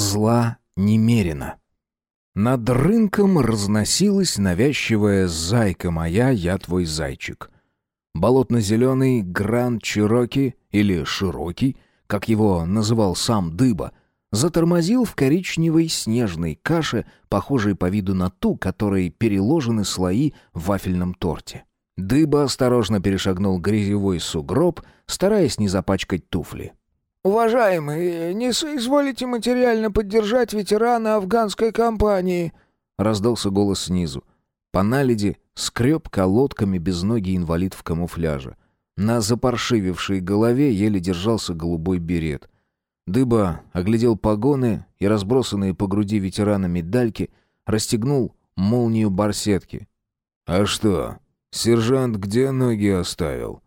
зла немерено. Над рынком разносилась навязчивая «Зайка моя, я твой зайчик». Болотно-зеленый Гранд Чироки или Широкий, как его называл сам Дыба, затормозил в коричневой снежной каше, похожей по виду на ту, которой переложены слои в вафельном торте. Дыба осторожно перешагнул грязевой сугроб, стараясь не запачкать туфли. «Уважаемый, не соизволите материально поддержать ветерана афганской кампании?» — раздался голос снизу. По наледи скреб колодками без ноги инвалид в камуфляже. На запаршивившей голове еле держался голубой берет. Дыба оглядел погоны и разбросанные по груди ветерана медальки, расстегнул молнию барсетки. «А что, сержант где ноги оставил?»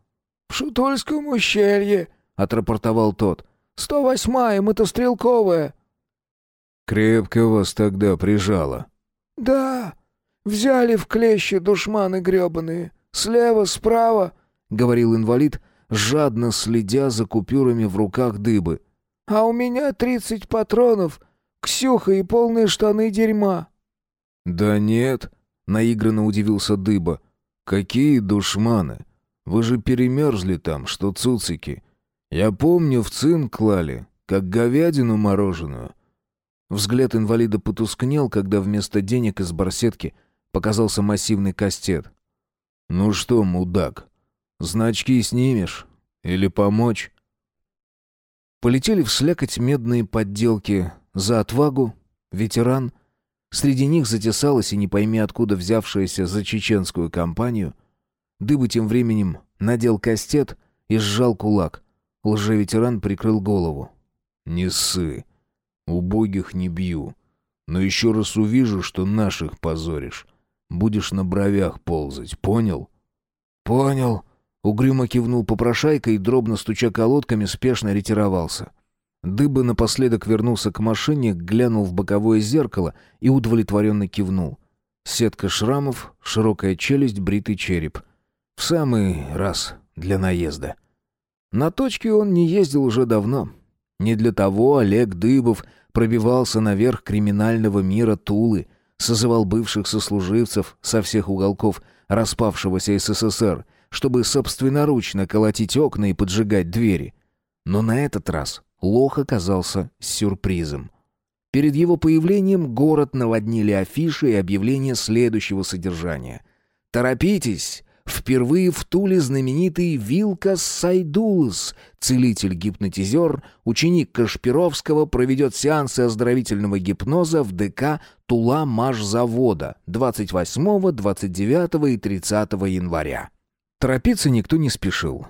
«В Шутольском ущелье», — отрапортовал тот. «Сто восьмая, мотострелковая». «Крепко вас тогда прижало». «Да, взяли в клещи душманы гребаные. Слева, справа», — говорил инвалид, жадно следя за купюрами в руках дыбы. А у меня тридцать патронов, Ксюха и полные штаны дерьма». «Да нет», — наигранно удивился Дыба. «Какие душманы? Вы же перемерзли там, что цуцики. Я помню, в цинк клали, как говядину мороженую». Взгляд инвалида потускнел, когда вместо денег из барсетки показался массивный кастет. «Ну что, мудак, значки снимешь? Или помочь?» Полетели в слякоть медные подделки за отвагу, ветеран. Среди них затесалась и не пойми откуда взявшаяся за чеченскую кампанию. Дыба тем временем надел кастет и сжал кулак. Лжеветеран прикрыл голову. «Не ссы. Убогих не бью. Но еще раз увижу, что наших позоришь. Будешь на бровях ползать, понял?» «Понял», Угрюмо кивнул попрошайка и, дробно стуча колодками, спешно ретировался. Дыба напоследок вернулся к машине, глянул в боковое зеркало и удовлетворенно кивнул. Сетка шрамов, широкая челюсть, бритый череп. В самый раз для наезда. На точке он не ездил уже давно. Не для того Олег Дыбов пробивался наверх криминального мира Тулы, созывал бывших сослуживцев со всех уголков распавшегося СССР чтобы собственноручно колотить окна и поджигать двери. Но на этот раз лох оказался сюрпризом. Перед его появлением город наводнили афиши и объявления следующего содержания. «Торопитесь! Впервые в Туле знаменитый Вилкас Сайдулс, целитель-гипнотизер, ученик Кашпировского, проведет сеансы оздоровительного гипноза в ДК Тула Машзавода 28, 29 и 30 января. Торопиться никто не спешил.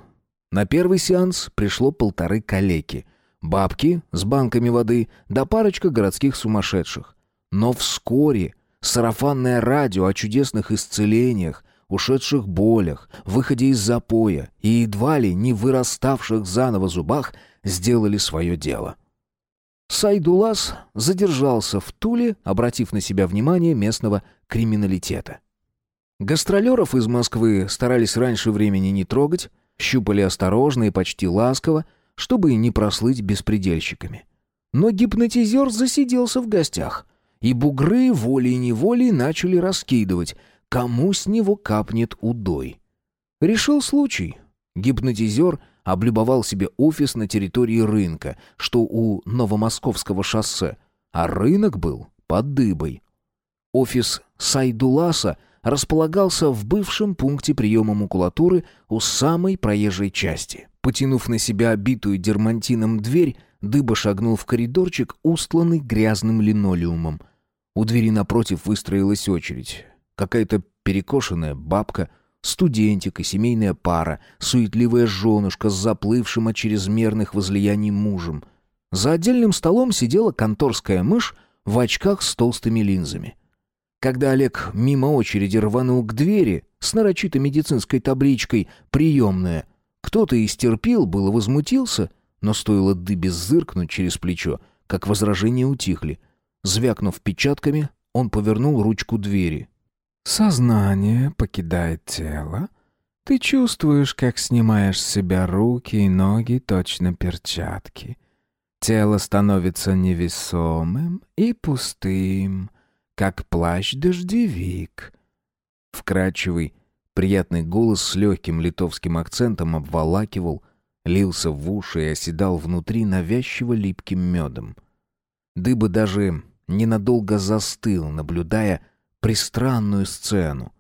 На первый сеанс пришло полторы калеки. Бабки с банками воды да парочка городских сумасшедших. Но вскоре сарафанное радио о чудесных исцелениях, ушедших болях, выходе из запоя и едва ли не выраставших заново зубах сделали свое дело. Сайдулас задержался в Туле, обратив на себя внимание местного криминалитета. Гастролеров из Москвы старались раньше времени не трогать, щупали осторожно и почти ласково, чтобы не прослыть беспредельщиками. Но гипнотизер засиделся в гостях, и бугры волей-неволей начали раскидывать, кому с него капнет удой. Решил случай. Гипнотизер облюбовал себе офис на территории рынка, что у Новомосковского шоссе, а рынок был под дыбой. Офис Сайдуласа — располагался в бывшем пункте приема макулатуры у самой проезжей части. Потянув на себя обитую дермантином дверь, Дыба шагнул в коридорчик, устланный грязным линолеумом. У двери напротив выстроилась очередь. Какая-то перекошенная бабка, студентик и семейная пара, суетливая женушка с заплывшим от чрезмерных возлияний мужем. За отдельным столом сидела конторская мышь в очках с толстыми линзами. Когда Олег мимо очереди рванул к двери с нарочито медицинской табличкой «Приемная», кто-то истерпел, было возмутился, но стоило дыбе зыркнуть через плечо, как возражения утихли. Звякнув печатками, он повернул ручку двери. «Сознание покидает тело. Ты чувствуешь, как снимаешь с себя руки и ноги, точно перчатки. Тело становится невесомым и пустым, как плащ-дождевик. Вкрадчивый, приятный голос с легким литовским акцентом обволакивал, лился в уши и оседал внутри навязчиво липким медом. Дыба даже ненадолго застыл, наблюдая пристранную сцену.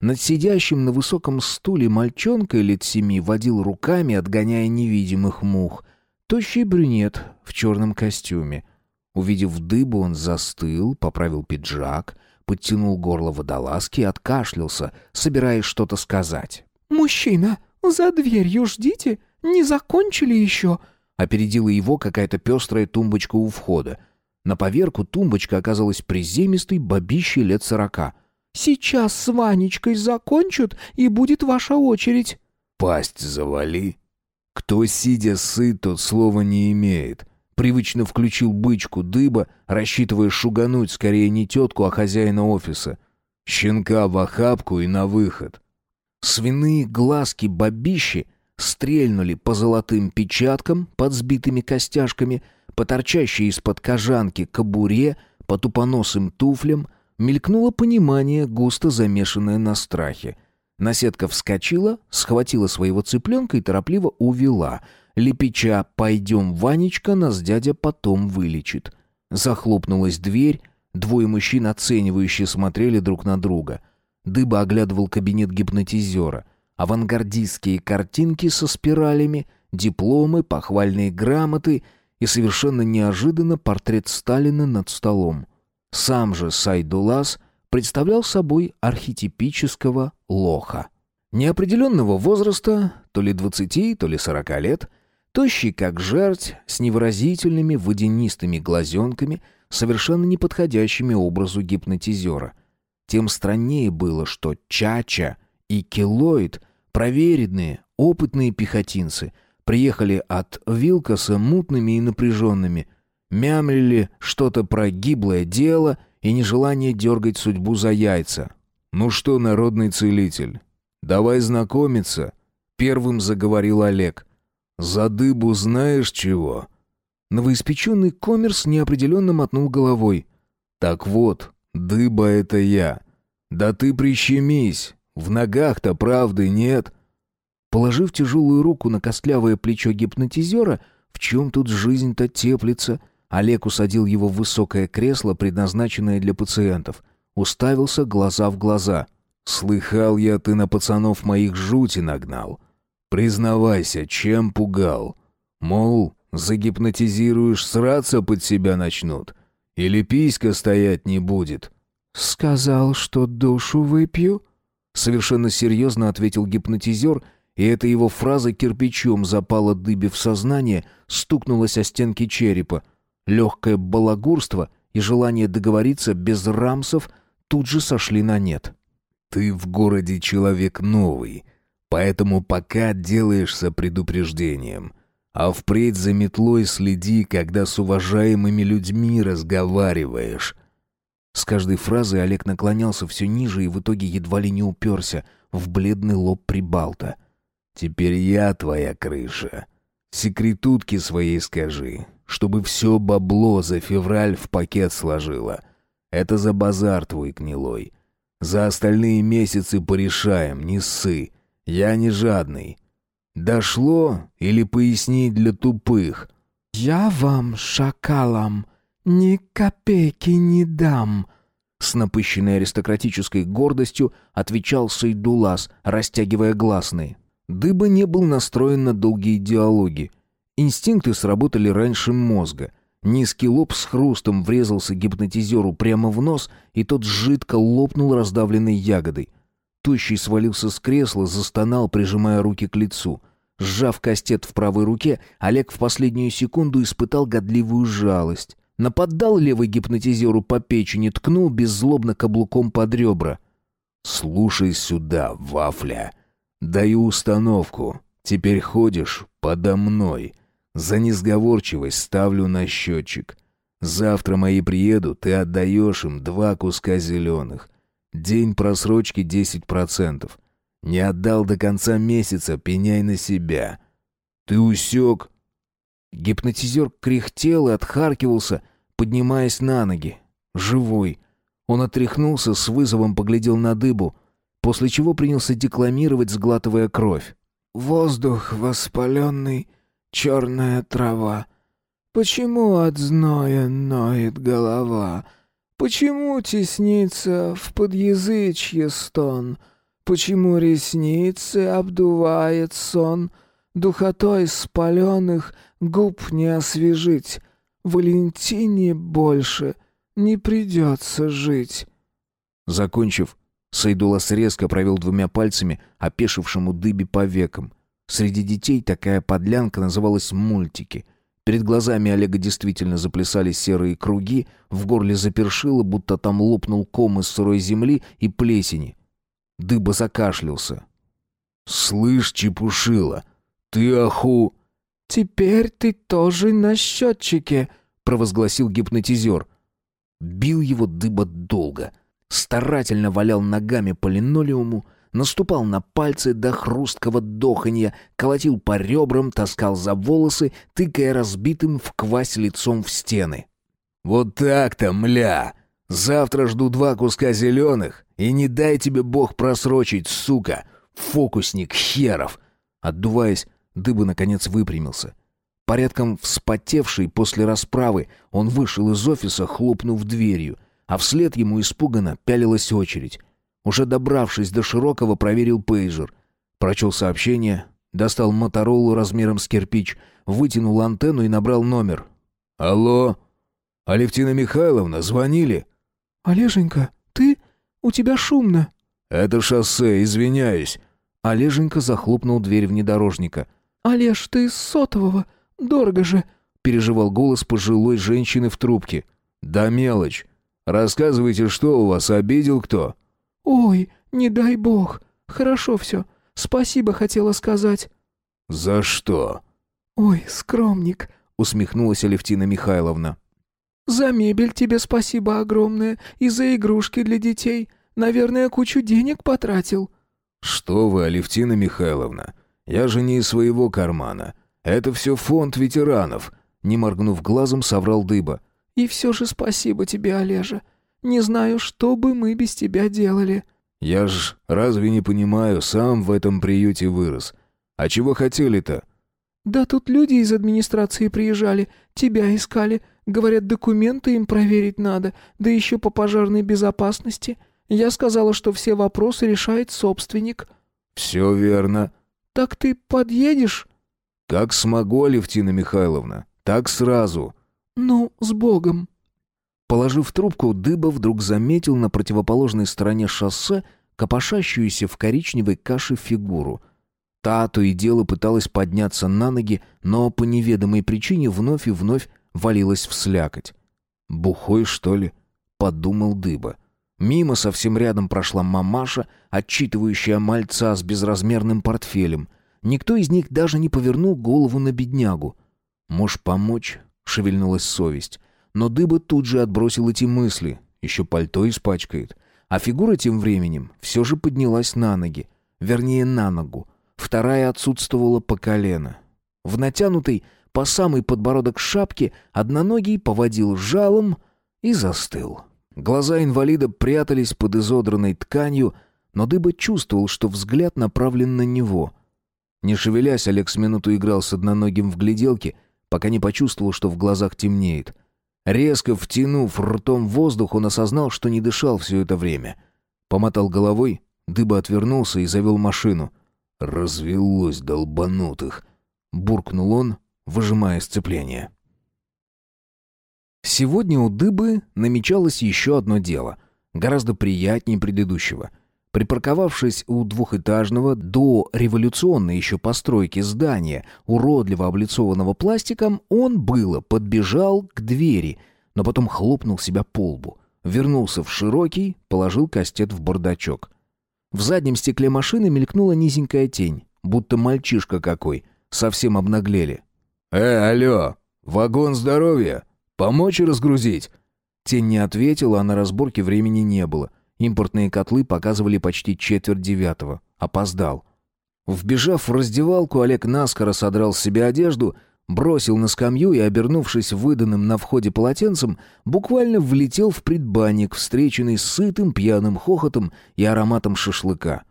Над сидящим на высоком стуле мальчонкой лет семи водил руками, отгоняя невидимых мух. Тощий брюнет в черном костюме. Увидев дыбу, он застыл, поправил пиджак, подтянул горло водолазки и откашлялся, собираясь что-то сказать. «Мужчина, за дверью ждите, не закончили еще?» Опередила его какая-то пестрая тумбочка у входа. На поверку тумбочка оказалась приземистой бабищей лет сорока. «Сейчас с Ванечкой закончат, и будет ваша очередь». «Пасть завали. Кто, сидя сыт, тот слова не имеет». Привычно включил бычку дыба, рассчитывая шугануть скорее не тетку, а хозяина офиса. Щенка в охапку и на выход. Свиные глазки бабищи стрельнули по золотым печаткам под сбитыми костяшками, по торчащей из-под кожанки кобуре, по тупоносым туфлям, мелькнуло понимание, густо замешанное на страхе. Наседка вскочила, схватила своего цыпленка и торопливо увела, лепеча «Пойдем, Ванечка, нас дядя потом вылечит». Захлопнулась дверь, двое мужчин оценивающе смотрели друг на друга. Дыба оглядывал кабинет гипнотизера — авангардистские картинки со спиралями, дипломы, похвальные грамоты и совершенно неожиданно портрет Сталина над столом. Сам же Сайдулас представлял собой архетипического лоха. Неопределенного возраста, то ли двадцати, то ли сорока лет, тощий как жерть, с невыразительными водянистыми глазенками, совершенно неподходящими образу гипнотизера. Тем страннее было, что Чача — и Келлоид, проверенные, опытные пехотинцы, приехали от Вилкоса мутными и напряженными, мямлили что-то про гиблое дело и нежелание дергать судьбу за яйца. «Ну что, народный целитель, давай знакомиться», — первым заговорил Олег. «За дыбу знаешь чего?» Новоиспеченный коммерс неопределенно мотнул головой. «Так вот, дыба — это я. Да ты прищемись, в ногах-то правды нет. Положив тяжелую руку на костлявое плечо гипнотизера, в чем тут жизнь-то теплится, Олег усадил его в высокое кресло, предназначенное для пациентов. Уставился глаза в глаза. «Слыхал я, ты на пацанов моих жути нагнал. Признавайся, чем пугал? Мол, загипнотизируешь, сраться под себя начнут. Или писька стоять не будет?» «Сказал, что душу выпью?» Совершенно серьезно ответил гипнотизер, и эта его фраза кирпичом запала дыбе в сознание, стукнулась о стенки черепа. Легкое балагурство и желание договориться без рамсов тут же сошли на нет. «Ты в городе человек новый, поэтому пока делаешься предупреждением. А впредь за метлой следи, когда с уважаемыми людьми разговариваешь. С каждой фразой Олег наклонялся все ниже и в итоге едва ли не уперся в бледный лоб Прибалта. «Теперь я твоя крыша. Секретутки своей скажи, чтобы все бабло за февраль в пакет сложила. Это за базар твой гнилой. За остальные месяцы порешаем, не ссы. Я не жадный. Дошло или пояснить для тупых?» «Я вам, шакалам, «Ни копейки не дам!» С напыщенной аристократической гордостью отвечал Сайдулас, растягивая гласные. Дыба не был настроен на долгие диалоги. Инстинкты сработали раньше мозга. Низкий лоб с хрустом врезался гипнотизеру прямо в нос, и тот жидко лопнул раздавленной ягодой. Тощий свалился с кресла, застонал, прижимая руки к лицу. Сжав кастет в правой руке, Олег в последнюю секунду испытал годливую жалость. Нападал левый гипнотизеру по печени, ткнул беззлобно каблуком под ребра. «Слушай сюда, вафля. Даю установку. Теперь ходишь подо мной. За несговорчивость ставлю на счетчик. Завтра мои приедут, ты отдаешь им два куска зеленых. День просрочки 10%. Не отдал до конца месяца, пеняй на себя. Ты усек?» Гипнотизер кряхтел и отхаркивался, поднимаясь на ноги. Живой. Он отряхнулся, с вызовом поглядел на дыбу, после чего принялся декламировать, сглатывая кровь. «Воздух воспаленный, черная трава. Почему от зноя ноет голова? Почему теснится в подъязычье стон? Почему ресницы обдувает сон? Духотой спаленных губ не освежить. Валентине больше не придется жить». Закончив, Сайдулас резко провел двумя пальцами опешившему дыбе по векам. Среди детей такая подлянка называлась «мультики». Перед глазами Олега действительно заплясали серые круги, в горле запершило, будто там лопнул ком из сырой земли и плесени. Дыба закашлялся. «Слышь, чепушила, ты аху...» «Теперь ты тоже на счетчике», — провозгласил гипнотизер. Бил его дыба долго. Старательно валял ногами по линолеуму, наступал на пальцы до хрусткого доханья, колотил по ребрам, таскал за волосы, тыкая разбитым в квась лицом в стены. «Вот так-то, мля! Завтра жду два куска зеленых, и не дай тебе бог просрочить, сука! Фокусник херов!» Отдуваясь, Дыба наконец выпрямился. Порядком вспотевший после расправы, он вышел из офиса, хлопнув дверью, а вслед ему испуганно пялилась очередь. Уже добравшись до Широкого, проверил пейджер. Прочел сообщение, достал Моторолу размером с кирпич, вытянул антенну и набрал номер. «Алло? Алевтина Михайловна, звонили?» «Олеженька, ты? У тебя шумно». «Это шоссе, извиняюсь». Олеженька захлопнул дверь внедорожника. «Олеж, ты с сотового. Дорого же», — переживал голос пожилой женщины в трубке. «Да мелочь. Рассказывайте, что у вас, обидел кто?» «Ой, не дай бог. Хорошо все. Спасибо хотела сказать». «За что?» «Ой, скромник», — усмехнулась Алевтина Михайловна. «За мебель тебе спасибо огромное и за игрушки для детей. Наверное, кучу денег потратил». «Что вы, Алевтина Михайловна, я же не из своего кармана. Это все фонд ветеранов», — не моргнув глазом, соврал Дыба. «И все же спасибо тебе, Олежа. Не знаю, что бы мы без тебя делали». «Я ж разве не понимаю, сам в этом приюте вырос. А чего хотели-то?» «Да тут люди из администрации приезжали, тебя искали. Говорят, документы им проверить надо, да еще по пожарной безопасности. Я сказала, что все вопросы решает собственник». «Все верно». «Так ты подъедешь?» «Как смогу, Алевтина Михайловна, так сразу». «Ну, с Богом». Положив трубку, Дыба вдруг заметил на противоположной стороне шоссе копошащуюся в коричневой каше фигуру. Та то и дело пыталась подняться на ноги, но по неведомой причине вновь и вновь валилась в слякоть. «Бухой, что ли?» — подумал Дыба. Мимо совсем рядом прошла мамаша, отчитывающая мальца с безразмерным портфелем. Никто из них даже не повернул голову на беднягу. «Можешь помочь?» — шевельнулась совесть. Но Дыба тут же отбросил эти мысли. Еще пальто испачкает. А фигура тем временем все же поднялась на ноги. Вернее, на ногу. Вторая отсутствовала по колено. В натянутой по самый подбородок шапке одноногий поводил жалом и застыл. Глаза инвалида прятались под изодранной тканью, но Дыба чувствовал, что взгляд направлен на него. Не шевелясь, Олег с минуту играл с одноногим в гляделке, пока не почувствовал, что в глазах темнеет. Резко втянув ртом воздух, он осознал, что не дышал все это время. Помотал головой, дыба отвернулся и завел машину. «Развелось долбанутых!» — буркнул он, выжимая сцепление. Сегодня у дыбы намечалось еще одно дело, гораздо приятнее предыдущего — Припарковавшись у двухэтажного до революционной еще постройки здания, уродливо облицованного пластиком, он было подбежал к двери, но потом хлопнул себя по лбу. Вернулся в широкий, положил кастет в бардачок. В заднем стекле машины мелькнула низенькая тень, будто мальчишка какой. Совсем обнаглели. «Э, алло, вагон здоровья? Помочь разгрузить?» Тень не ответила, а на разборке времени не было — Импортные котлы показывали почти четверть девятого. Опоздал. Вбежав в раздевалку, Олег наскоро содрал с себя одежду, бросил на скамью и, обернувшись выданным на входе полотенцем, буквально влетел в предбанник, встреченный сытым пьяным хохотом и ароматом шашлыка.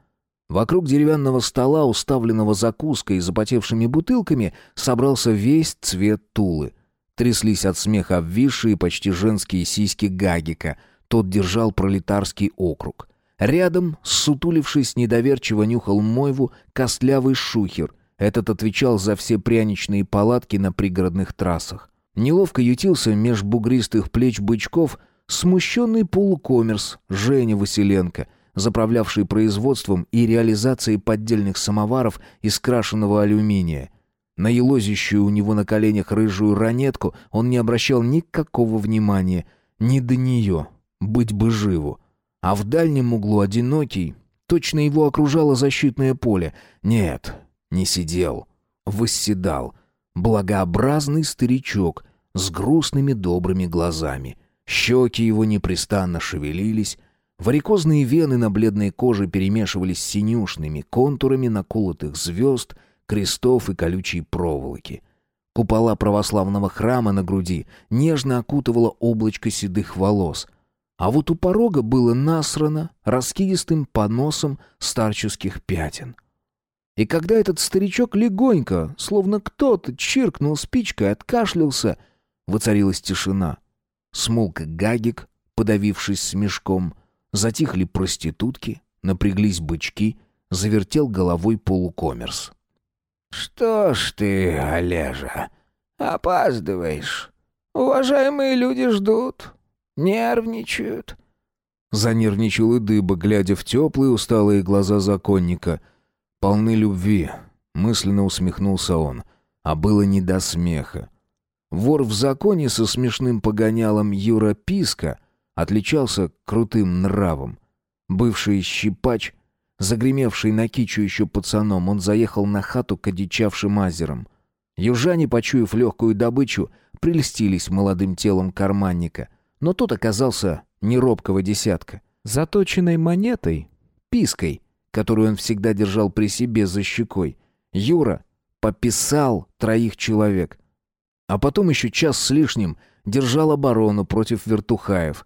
Вокруг деревянного стола, уставленного закуской и запотевшими бутылками, собрался весь цвет Тулы. Тряслись от смеха обвисшие почти женские сиськи Гагика. Тот держал пролетарский округ. Рядом, сутулившись, недоверчиво нюхал мойву костлявый шухер — этот отвечал за все пряничные палатки на пригородных трассах. Неловко ютился меж бугристых плеч бычков смущенный полукоммерс Женя Василенко, заправлявший производством и реализацией поддельных самоваров из крашеного алюминия. На елозящую у него на коленях рыжую ранетку он не обращал никакого внимания, ни до нее, быть бы живу. А в дальнем углу одинокий, точно его окружало защитное поле. Нет, не сидел, восседал. Благообразный старичок с грустными добрыми глазами. Щеки его непрестанно шевелились, варикозные вены на бледной коже перемешивались с синюшными контурами наколотых звезд, крестов и колючей проволоки. Купола православного храма на груди нежно окутывало облачко седых волос, а вот у порога было насрано раскидистым поносом старческих пятен. И когда этот старичок легонько, словно кто-то чиркнул спичкой, откашлялся, воцарилась тишина. Смолк гагик, подавившись смешком, затихли проститутки, напряглись бычки, завертел головой полукоммерс. «Что ж ты, Олежа, опаздываешь? Уважаемые люди ждут, нервничают». Занервничал и дыба, глядя в теплые усталые глаза законника — полны любви», — мысленно усмехнулся он, а было не до смеха. Вор в законе со смешным погонялом Юра Писка отличался крутым нравом. Бывший щипач, загремевший на кичу еще пацаном, он заехал на хату к одичавшим азерам. Южане, почуяв легкую добычу, прельстились молодым телом карманника, но тот оказался не робкого десятка. Заточенной монетой, пиской, которую он всегда держал при себе за щекой, Юра пописал троих человек. А потом еще час с лишним держал оборону против вертухаев.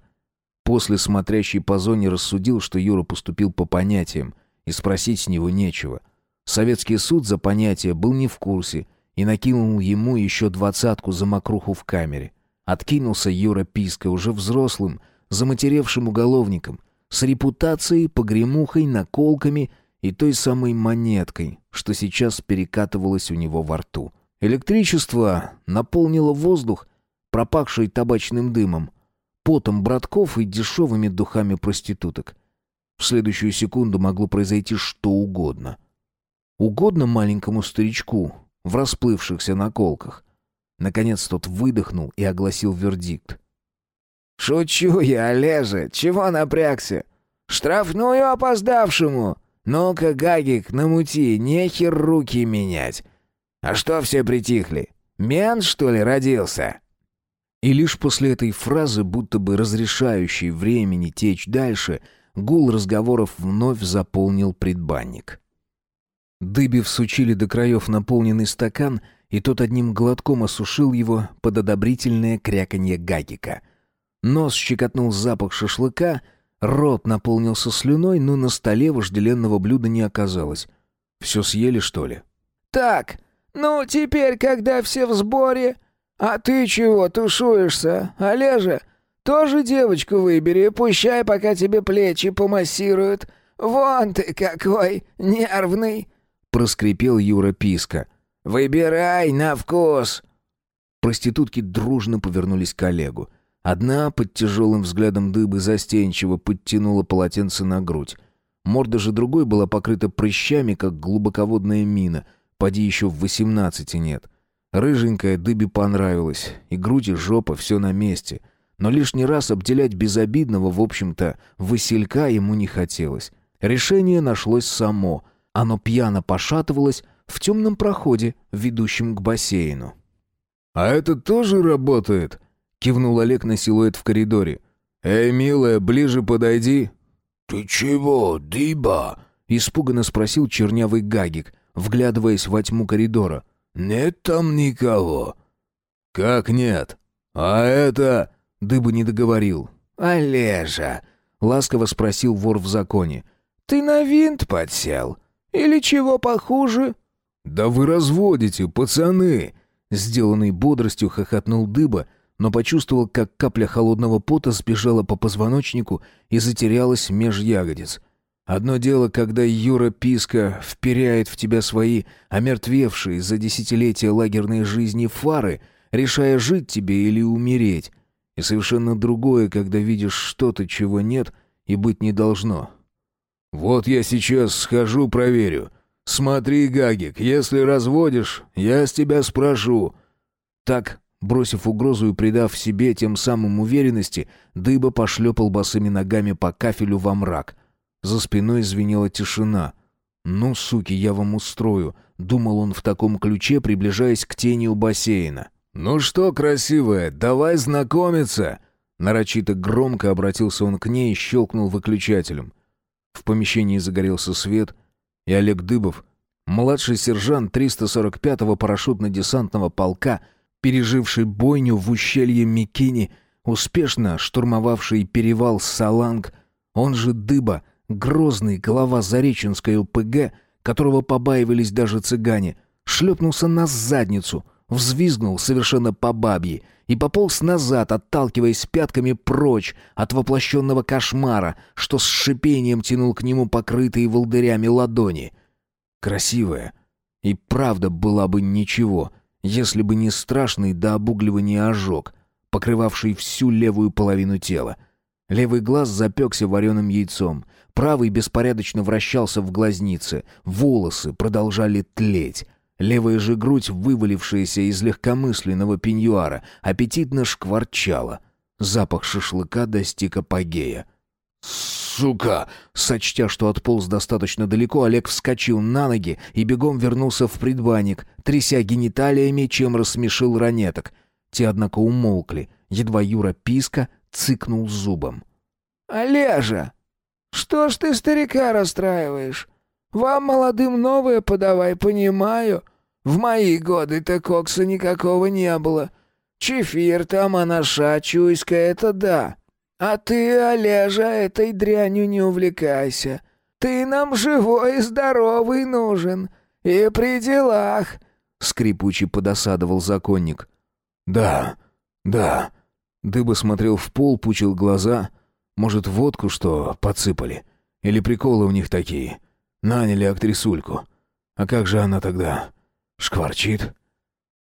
После смотрящий по зоне рассудил, что Юра поступил по понятиям, и спросить с него нечего. Советский суд за понятие был не в курсе и накинул ему еще двадцатку за мокруху в камере. Откинулся Юра Писка уже взрослым, заматеревшим уголовником, с репутацией, погремухой, наколками и той самой монеткой, что сейчас перекатывалось у него во рту. Электричество наполнило воздух, пропахший табачным дымом, потом братков и дешевыми духами проституток. В следующую секунду могло произойти что угодно. Угодно маленькому старичку в расплывшихся наколках. Наконец тот выдохнул и огласил вердикт. «Шучу я, Олежа, чего напрягся? Штрафную опоздавшему! Ну-ка, Гагик, намути, нехер руки менять! А что все притихли? Мен, что ли, родился?» И лишь после этой фразы, будто бы разрешающей времени течь дальше, гул разговоров вновь заполнил предбанник. Дыбе всучили до краев наполненный стакан, и тот одним глотком осушил его под одобрительное кряканье Гагика — Нос щекотнул запах шашлыка, рот наполнился слюной, но на столе вожделенного блюда не оказалось. Все съели, что ли? «Так, ну теперь, когда все в сборе... А ты чего тушуешься, Олежа? Тоже девочку выбери, пущай, пока тебе плечи помассируют. Вон ты какой нервный!» Проскрипел Юра Писка. «Выбирай на вкус!» Проститутки дружно повернулись к Олегу. Одна под тяжелым взглядом дыбы застенчиво подтянула полотенце на грудь. Морда же другой была покрыта прыщами, как глубоководная мина. Поди еще в восемнадцати нет. Рыженькая дыбе понравилась. И грудь, и жопа, все на месте. Но лишний раз обделять безобидного, в общем-то, Василька ему не хотелось. Решение нашлось само. Оно пьяно пошатывалось в темном проходе, ведущем к бассейну. «А это тоже работает?» Кивнул Олег на силуэт в коридоре. «Эй, милая, ближе подойди». «Ты чего, дыба?» Испуганно спросил чернявый гагик, вглядываясь во тьму коридора. Нет там никого». «Как нет? А это...» — Дыба не договорил. «Олежа», — ласково спросил вор в законе, — «ты на винт подсел? Или чего похуже?» «Да вы разводите, пацаны!» Сделанный бодростью хохотнул Дыба, но почувствовал, как капля холодного пота сбежала по позвоночнику и затерялась меж ягодиц. Одно дело, когда Юра Писка вперяет в тебя свои омертвевшие за десятилетия лагерной жизни фары, решая жить тебе или умереть. И совершенно другое, когда видишь что-то, чего нет и быть не должно. «Вот я сейчас схожу проверю. Смотри, Гагик, если разводишь, я с тебя спрошу». Так Бросив угрозу и придав себе тем самым уверенности, дыба пошлепал босыми ногами по кафелю во мрак. За спиной звенела тишина. «Ну, суки, я вам устрою», — думал он в таком ключе, приближаясь к тени у бассейна. «Ну что, красивая, давай знакомиться!» Нарочито громко обратился он к ней и щелкнул выключателем. В помещении загорелся свет, и Олег Дыбов, младший сержант 345-го парашютно-десантного полка, — переживший бойню в ущелье Микини, успешно штурмовавший перевал Саланг, он же Дыба, грозный глава Зареченской ОПГ, которого побаивались даже цыгане, шлепнулся на задницу, взвизгнул совершенно по бабье и пополз назад, отталкиваясь пятками прочь от воплощенного кошмара, что с шипением тянул к нему покрытые волдырями ладони. Красивая. И правда была бы ничего — если бы не страшный до обугливания ожог, покрывавший всю левую половину тела. Левый глаз запекся вареным яйцом, правый беспорядочно вращался в глазнице, волосы продолжали тлеть. Левая же грудь, вывалившаяся из легкомысленного пеньюара, аппетитно шкварчала. Запах шашлыка достиг апогея. «Сука!» Сочтя, что отполз достаточно далеко, Олег вскочил на ноги и бегом вернулся в предбанник, тряся гениталиями, чем рассмешил ранеток. Те, однако, умолкли. Едва Юра писка цыкнул зубом. «Олежа, что ж ты старика расстраиваешь? Вам, молодым, новое подавай, понимаю. В мои годы-то кокса никакого не было. Чефир там, анаша, чуйска — это да. А ты, Олежа, этой дрянью не увлекайся. Ты нам живой и здоровый нужен. И при делах. Скрипучий подосадовал законник. «Да, да». Дыба смотрел в пол, пучил глаза. Может, водку что подсыпали? Или приколы у них такие? Наняли актрисульку. А как же она тогда? Шкварчит?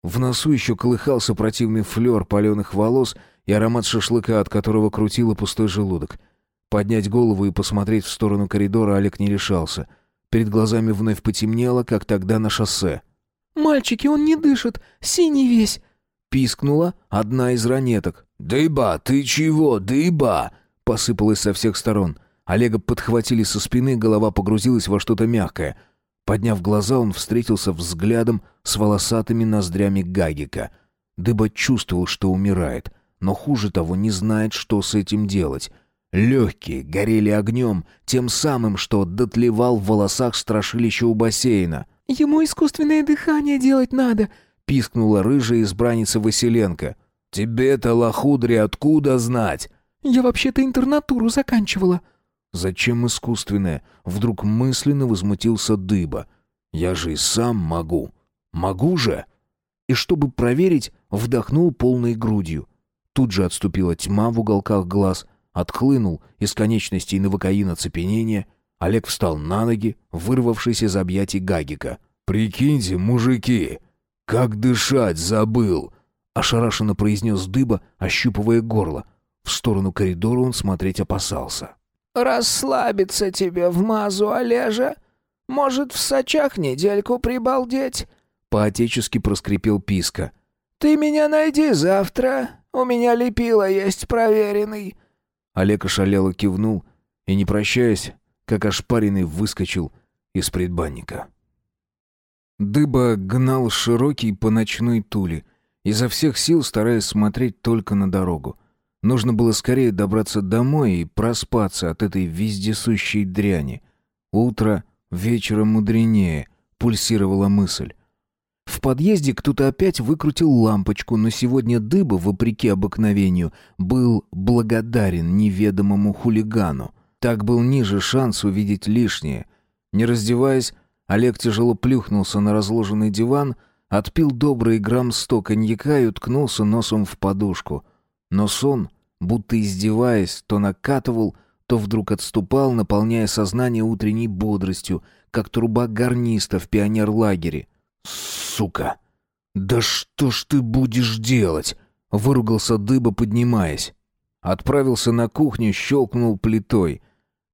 В носу еще колыхался противный флер паленых волос и аромат шашлыка, от которого крутило пустой желудок. Поднять голову и посмотреть в сторону коридора Олег не решался. Перед глазами вновь потемнело, как тогда на шоссе. «Мальчики, он не дышит, синий весь!» Пискнула одна из ранеток. «Дыба, ты чего, дыба?» Посыпалась со всех сторон. Олега подхватили со спины, голова погрузилась во что-то мягкое — Подняв глаза, он встретился взглядом с волосатыми ноздрями Гагика. Дыба чувствовал, что умирает, но хуже того не знает, что с этим делать. Легкие горели огнем, тем самым, что дотлевал в волосах страшилища у бассейна. «Ему искусственное дыхание делать надо», — пискнула рыжая избранница Василенко. «Тебе-то, лохудри, откуда знать?» «Я вообще-то интернатуру заканчивала», Зачем искусственное? Вдруг мысленно возмутился дыба. Я же и сам могу. Могу же. И чтобы проверить, вдохнул полной грудью. Тут же отступила тьма в уголках глаз, отхлынул из конечностей новокаина цепенения. Олег встал на ноги, вырвавшись из объятий Гагика. «Прикиньте, мужики, как дышать забыл!» Ошарашенно произнес дыба, ощупывая горло. В сторону коридора он смотреть опасался. «Расслабиться тебе в мазу, Олежа? Может, в сачах недельку прибалдеть?» По-отечески проскрипел Писка. «Ты меня найди завтра. У меня лепило есть проверенный». Олег ошалело кивнул и, не прощаясь, как ошпаренный, выскочил из предбанника. Дыба гнал широкий по ночной туле, изо всех сил стараясь смотреть только на дорогу. Нужно было скорее добраться домой и проспаться от этой вездесущей дряни. Утро вечера мудренее, пульсировала мысль. В подъезде кто-то опять выкрутил лампочку, но сегодня Дыба, вопреки обыкновению, был благодарен неведомому хулигану. Так был ниже шанс увидеть лишнее. Не раздеваясь, Олег тяжело плюхнулся на разложенный диван, отпил добрый грамм сто коньяка и уткнулся носом в подушку. Но сон, будто издеваясь, то накатывал, то вдруг отступал, наполняя сознание утренней бодростью, как труба гарниста в пионерлагере. «Сука! Да что ж ты будешь делать?» — выругался дыба, поднимаясь. Отправился на кухню, щелкнул плитой.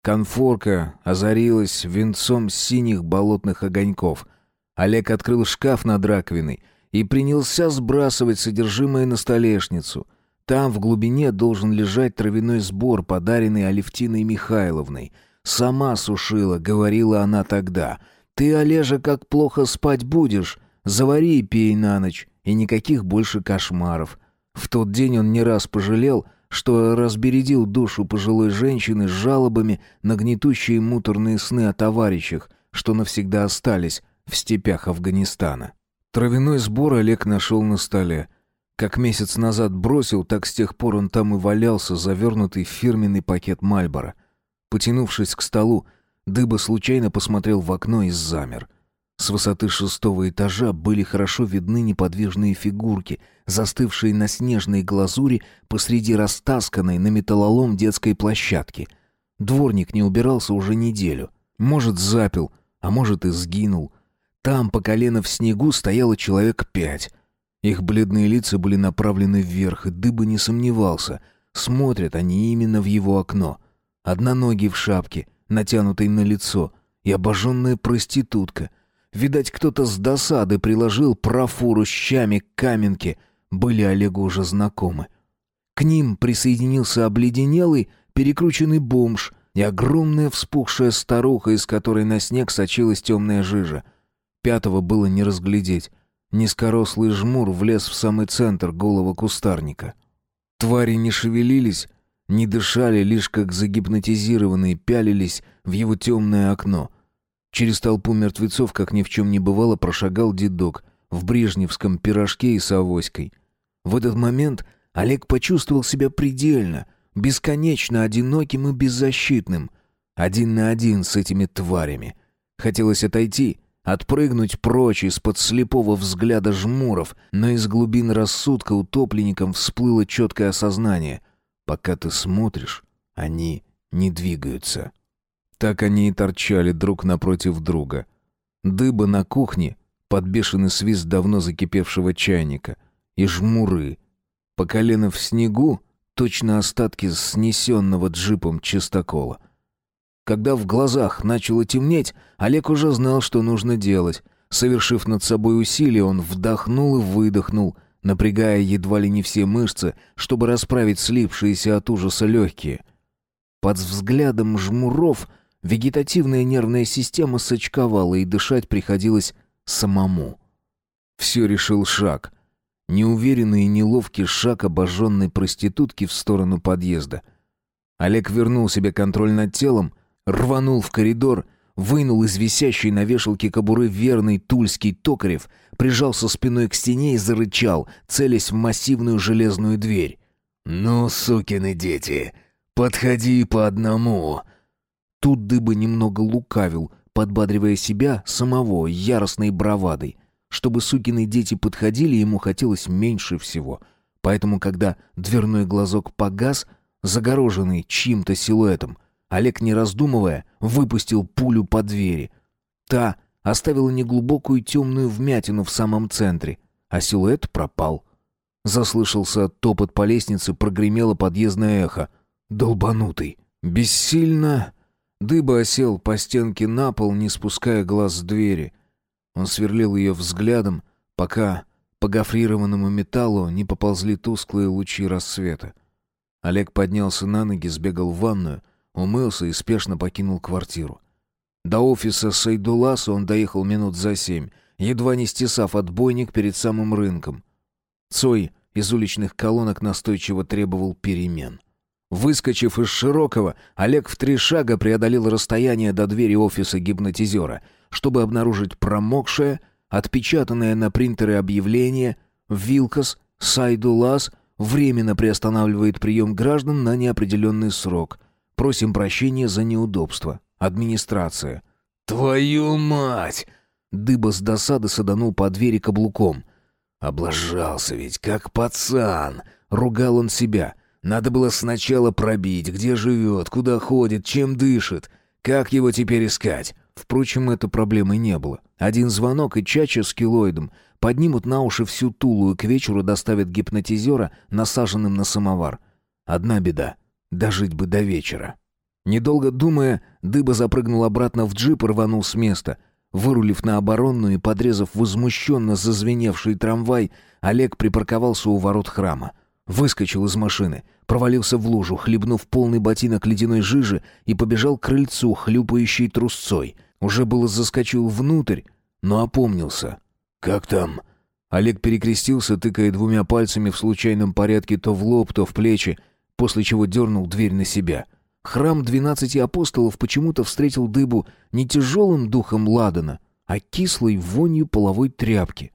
Конфорка озарилась венцом синих болотных огоньков. Олег открыл шкаф над раковиной и принялся сбрасывать содержимое на столешницу. Там в глубине должен лежать травяной сбор, подаренный Алевтиной Михайловной. «Сама сушила», — говорила она тогда — ты, Олежа, как плохо спать будешь. Завари и пей на ночь, и никаких больше кошмаров. В тот день он не раз пожалел, что разбередил душу пожилой женщины с жалобами на гнетущие муторные сны о товарищах, что навсегда остались в степях Афганистана. Травяной сбор Олег нашел на столе. Как месяц назад бросил, так с тех пор он там и валялся, завернутый в фирменный пакет Мальбора. Потянувшись к столу, Дыба случайно посмотрел в окно и замер. С высоты шестого этажа были хорошо видны неподвижные фигурки, застывшие на снежной глазури посреди растасканной на металлолом детской площадки. Дворник не убирался уже неделю. Может, запил, а может и сгинул. Там по колено в снегу стояло человек пять. Их бледные лица были направлены вверх, и Дыба не сомневался. Смотрят они именно в его окно. Одноногий в шапке — натянутой на лицо, и обожженная проститутка. Видать, кто-то с досады приложил профуру щами к каменке, были Олегу уже знакомы. К ним присоединился обледенелый, перекрученный бомж и огромная вспухшая старуха, из которой на снег сочилась темная жижа. Пятого было не разглядеть. Низкорослый жмур влез в самый центр голого кустарника. Твари не шевелились, не дышали, лишь как загипнотизированные пялились в его темное окно. Через толпу мертвецов, как ни в чем не бывало, прошагал дедок в брежневском пирожке и с авоськой. В этот момент Олег почувствовал себя предельно, бесконечно одиноким и беззащитным. Один на один с этими тварями. Хотелось отойти, отпрыгнуть прочь из-под слепого взгляда жмуров, но из глубин рассудка утопленникам всплыло четкое осознание — Пока ты смотришь, они не двигаются. Так они и торчали друг напротив друга. Дыба на кухне, подбешенный свист давно закипевшего чайника, и жмуры. По колено в снегу точно остатки снесенного джипом чистокола. Когда в глазах начало темнеть, Олег уже знал, что нужно делать. Совершив над собой усилие, он вдохнул и выдохнул — напрягая едва ли не все мышцы, чтобы расправить слипшиеся от ужаса легкие. Под взглядом жмуров вегетативная нервная система сочковала, и дышать приходилось самому. Все решил шаг. Неуверенный и неловкий шаг обожженной проститутки в сторону подъезда. Олег вернул себе контроль над телом, рванул в коридор — вынул из висящей на вешалке кобуры верный тульский токарев, прижался спиной к стене и зарычал, целясь в массивную железную дверь. «Ну, сукины дети, подходи по одному!» Тут дыба немного лукавил, подбадривая себя самого яростной бравадой. Чтобы сукины дети подходили, ему хотелось меньше всего. Поэтому, когда дверной глазок погас, загороженный чьим-то силуэтом, Олег, не раздумывая, выпустил пулю по двери. Та оставила неглубокую темную вмятину в самом центре, а силуэт пропал. Заслышался топот по лестнице, прогремело подъездное эхо. Долбанутый. Бессильно... Дыба осел по стенке на пол, не спуская глаз с двери. Он сверлил ее взглядом, пока по гофрированному металлу не поползли тусклые лучи рассвета. Олег поднялся на ноги, сбегал в ванную, Умылся и спешно покинул квартиру. До офиса Сайдуласа он доехал минут за семь, едва не стесав отбойник перед самым рынком. Цой из уличных колонок настойчиво требовал перемен. Выскочив из широкого, Олег в три шага преодолел расстояние до двери офиса гипнотизера, чтобы обнаружить промокшее, отпечатанное на принтере объявление «Вилкас Сайдулас временно приостанавливает прием граждан на неопределенный срок. Просим прощения за неудобство. Администрация». «Твою мать!» Дыба с досады саданул по двери каблуком. «Облажался ведь, как пацан!» — ругал он себя. «Надо было сначала пробить, где живет, куда ходит, чем дышит. Как его теперь искать?» Впрочем, это проблемы не было. Один звонок и Чача с килоидом поднимут на уши всю Тулу и к вечеру доставят гипнотизера, насаженным на самовар. Одна беда — дожить бы до вечера. Недолго думая, Дыба запрыгнул обратно в джип и рванул с места. Вырулив на оборонную и подрезав возмущенно зазвеневший трамвай, Олег припарковался у ворот храма. Выскочил из машины, провалился в лужу, хлебнув полный ботинок ледяной жижи и побежал к крыльцу, хлюпающей трусцой. Уже было заскочил внутрь, но опомнился. «Как там?» Олег перекрестился, тыкая двумя пальцами в случайном порядке то в лоб, то в плечи, после чего дернул дверь на себя. Храм двенадцати апостолов почему-то встретил дыбу не тяжелым духом ладана, а кислой вонью половой тряпки.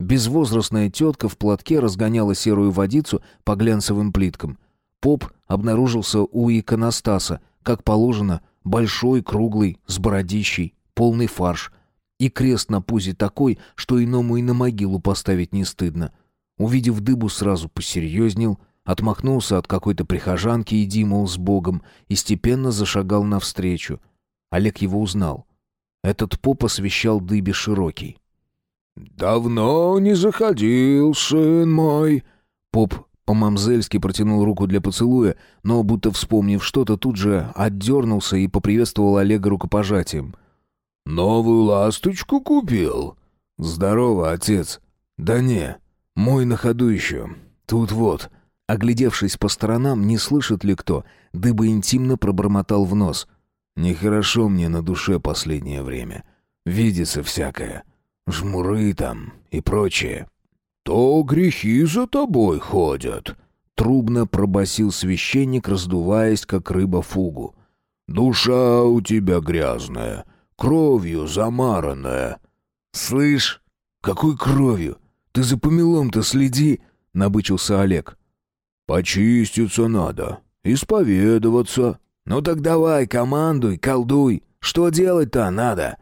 Безвозрастная тетка в платке разгоняла серую водицу по глянцевым плиткам. Поп обнаружился у иконостаса, как положено, большой, круглый, с бородищей, полный фарш — и крест на пузе такой, что иному и на могилу поставить не стыдно. Увидев дыбу, сразу посерьезнел, отмахнулся от какой-то прихожанки «иди, мол, с Богом» и степенно зашагал навстречу. Олег его узнал. Этот поп освещал дыбе широкий. «Давно не заходил, сын мой!» Поп по-мамзельски протянул руку для поцелуя, но, будто вспомнив что-то, тут же отдернулся и поприветствовал Олега рукопожатием. «Новую ласточку купил?» «Здорово, отец». «Да не, мой на ходу еще. Тут вот». Оглядевшись по сторонам, не слышит ли кто, дыба интимно пробормотал в нос. «Нехорошо мне на душе последнее время. Видится всякое. Жмуры там и прочее». «То грехи за тобой ходят», — трубно пробасил священник, раздуваясь, как рыба фугу. «Душа у тебя грязная, кровью замаранная». «Слышь, какой кровью? Ты за помелом-то следи!» — набычился Олег. «Почиститься надо, исповедоваться». «Ну так давай, командуй, колдуй. Что делать-то надо?»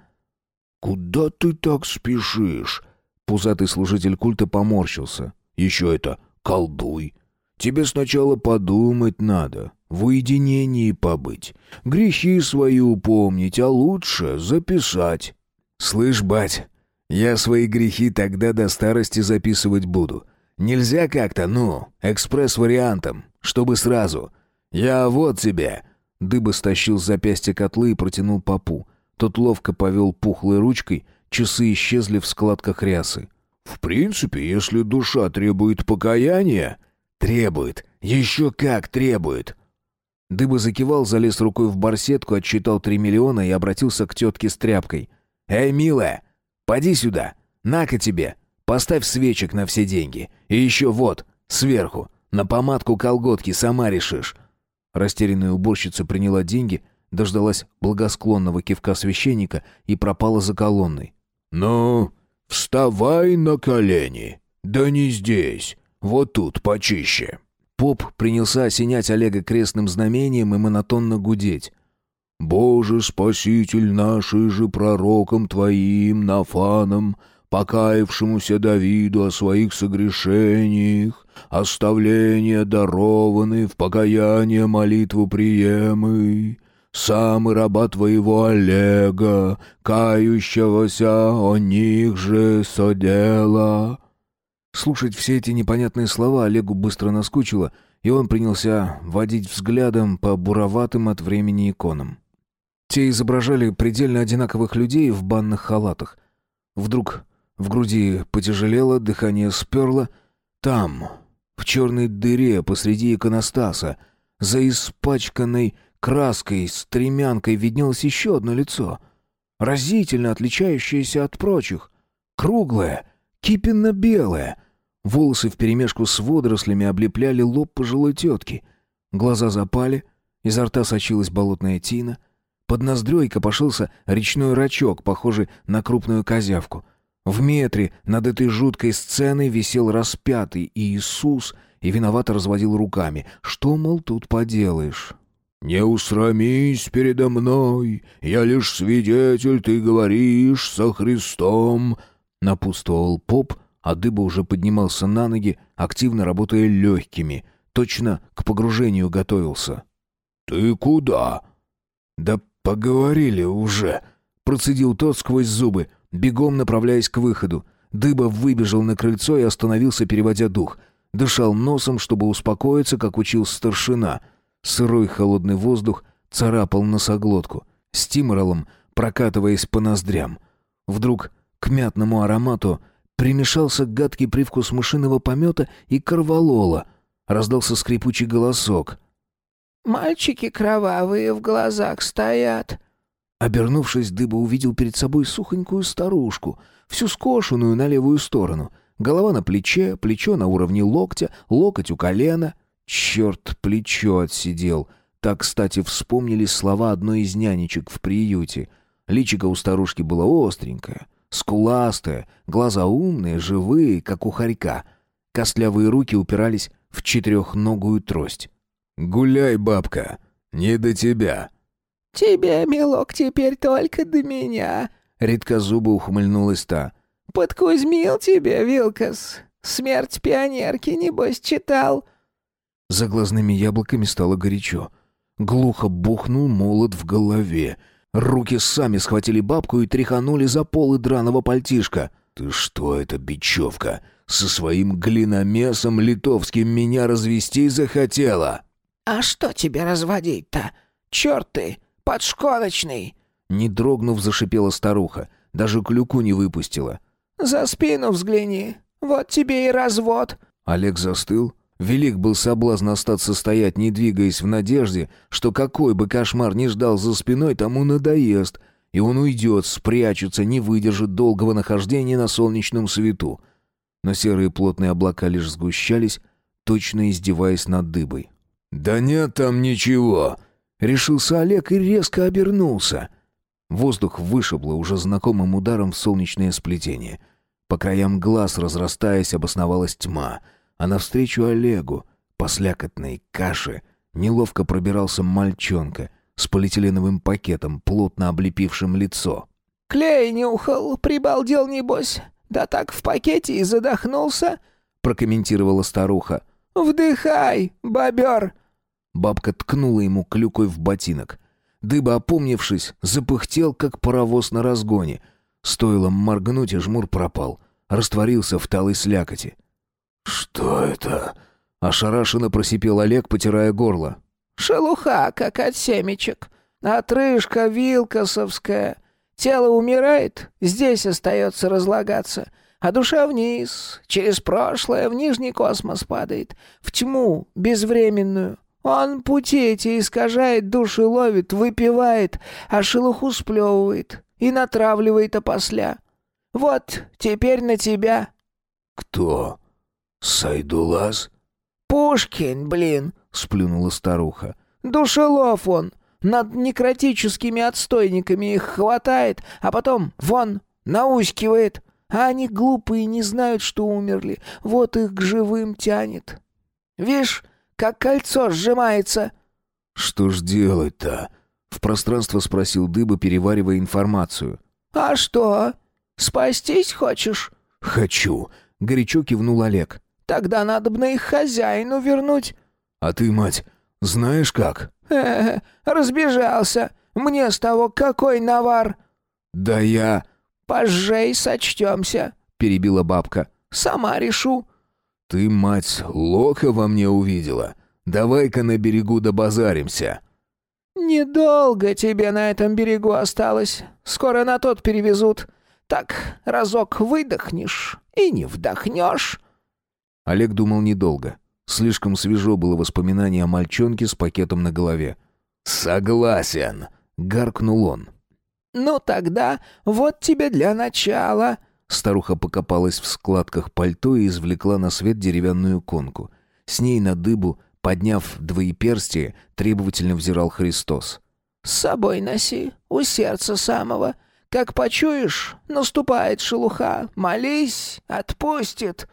«Куда ты так спешишь?» Пузатый служитель культа поморщился. «Еще это колдуй. Тебе сначала подумать надо, в уединении побыть, грехи свои упомнить, а лучше записать». «Слышь, бать, я свои грехи тогда до старости записывать буду. Нельзя как-то, ну, экспресс-вариантом, чтобы сразу. Я вот тебе». Дыба стащил с запястья котлы и протянул попу. Тот ловко повел пухлой ручкой, часы исчезли в складках рясы. «В принципе, если душа требует покаяния...» «Требует. Еще как требует. Дыба закивал, залез рукой в барсетку, отсчитал три миллиона и обратился к тетке с тряпкой. «Эй, милая, поди сюда. На-ка тебе. Поставь свечек на все деньги. И еще вот, сверху, на помадку колготки сама решишь». Растерянная уборщица приняла деньги, дождалась благосклонного кивка священника и пропала за колонной. «Ну, вставай на колени. Да не здесь. Вот тут почище». Поп принялся осенять Олега крестным знамением и монотонно гудеть. «Боже, Спаситель наший же пророком Твоим, Нафаном, покаявшемуся Давиду о своих согрешениях, оставление дарованы, в покаяние молитву приемы, сам и раба Твоего Олега, кающегося о них же содела». Слушать все эти непонятные слова Олегу быстро наскучило, и он принялся водить взглядом по буроватым от времени иконам. Те изображали предельно одинаковых людей в банных халатах. Вдруг в груди потяжелело, дыхание сперло. Там, в черной дыре посреди иконостаса, за испачканной краской стремянкой виднелось еще одно лицо, разительно отличающееся от прочих, круглое, кипенно-белое. Волосы вперемешку с водорослями облепляли лоб пожилой тетки. Глаза запали, изо рта сочилась болотная тина. Под ноздрёй копошился речной рачок, похожий на крупную козявку. В метре над этой жуткой сценой висел распятый Иисус и виновато разводил руками. Что, мол, тут поделаешь? «Не усрамись передо мной, я лишь свидетель, ты говоришь со Христом», — напутствовал поп, а дыба уже поднимался на ноги, активно работая легкими, точно к погружению готовился. «Ты куда?» «Да поговорили уже», — процедил тот сквозь зубы, бегом направляясь к выходу. Дыба выбежал на крыльцо и остановился, переводя дух. Дышал носом, чтобы успокоиться, как учил старшина — Сырой холодный воздух царапал носоглотку, стиморолом прокатываясь по ноздрям. Вдруг к мятному аромату примешался гадкий привкус мышиного помета и корвалола. Раздался скрипучий голосок. «Мальчики кровавые в глазах стоят». Обернувшись, Дыба увидел перед собой сухонькую старушку, всю скошенную на левую сторону. Голова на плече, плечо на уровне локтя, локоть у колена. Черт, плечо отсидел. Так, кстати, вспомнились слова одной из нянечек в приюте. Личико у старушки было остренькое, скуластое, глаза умные, живые, как у хорька. Костлявые руки упирались в четырехногую трость. «Гуляй, бабка, не до тебя». «Тебе, милок, теперь только до меня», — редкозубо ухмыльнулась та. «Подкузмил тебе, Вилкас. Смерть пионерки, небось, читал». За глазными яблоками стало горячо. Глухо бухнул молот в голове. Руки сами схватили бабку и тряханули за полы драного пальтишка. «Ты что это, бечевка, со своим глиномесом литовским меня развести захотела?» «А что тебе разводить-то? Черт ты, подшколочный!» Не дрогнув, зашипела старуха. Даже клюку не выпустила. «За спину взгляни. Вот тебе и развод». Олег застыл, Велик был соблазн остаться стоять, не двигаясь в надежде, что какой бы кошмар ни ждал за спиной, тому надоест, и он уйдет, спрячется, не выдержит долгого нахождения на солнечном свету. Но серые плотные облака лишь сгущались, точно издеваясь над дыбой. «Да нет там ничего!» — решился Олег и резко обернулся. Воздух вышибло уже знакомым ударом в солнечное сплетение. По краям глаз, разрастаясь, обосновалась тьма — а навстречу Олегу, по слякотной каше, неловко пробирался мальчонка с полиэтиленовым пакетом, плотно облепившим лицо. «Клей нюхал, прибалдел, небось. Да так в пакете и задохнулся», — прокомментировала старуха. «Вдыхай, бобер!» Бабка ткнула ему клюкой в ботинок. Дыба, опомнившись, запыхтел, как паровоз на разгоне. Стоило моргнуть, и жмур пропал. Растворился в талой слякоти. «Что это?» — ошарашенно просипел Олег, потирая горло. «Шелуха, как от семечек. Отрыжка вилкосовская. Тело умирает, здесь остается разлагаться, а душа вниз, через прошлое, в нижний космос падает, в тьму безвременную. Он пути эти искажает, души ловит, выпивает, а шелуху сплевывает и натравливает опосля. Вот, теперь на тебя». «Кто?» «Сайдулас?» «Пушкин, блин!» — сплюнула старуха. «Душелов он! Над некротическими отстойниками их хватает, а потом, вон, наускивает. А они глупые не знают, что умерли. Вот их к живым тянет. Вишь, как кольцо сжимается!» «Что ж делать-то?» — в пространство спросил Дыба, переваривая информацию. «А что? Спастись хочешь?» «Хочу!» — горячо кивнул Олег. Тогда надо бы на их хозяину вернуть». «А ты, мать, знаешь как?» «Э, -э разбежался. Мне с того какой навар?» «Да я...» «Пожей, сочтемся», — перебила бабка. «Сама решу». «Ты, мать, лока во мне увидела. Давай-ка на берегу добазаримся». «Недолго тебе на этом берегу осталось. Скоро на тот перевезут. Так разок выдохнешь и не вдохнешь». Олег думал недолго. Слишком свежо было воспоминание о мальчонке с пакетом на голове. «Согласен!» — гаркнул он. «Ну тогда вот тебе для начала...» Старуха покопалась в складках пальто и извлекла на свет деревянную конку. С ней на дыбу, подняв двоеперстие, требовательно взирал Христос. «С собой носи, у сердца самого. Как почуешь, наступает шелуха. Молись, отпустит».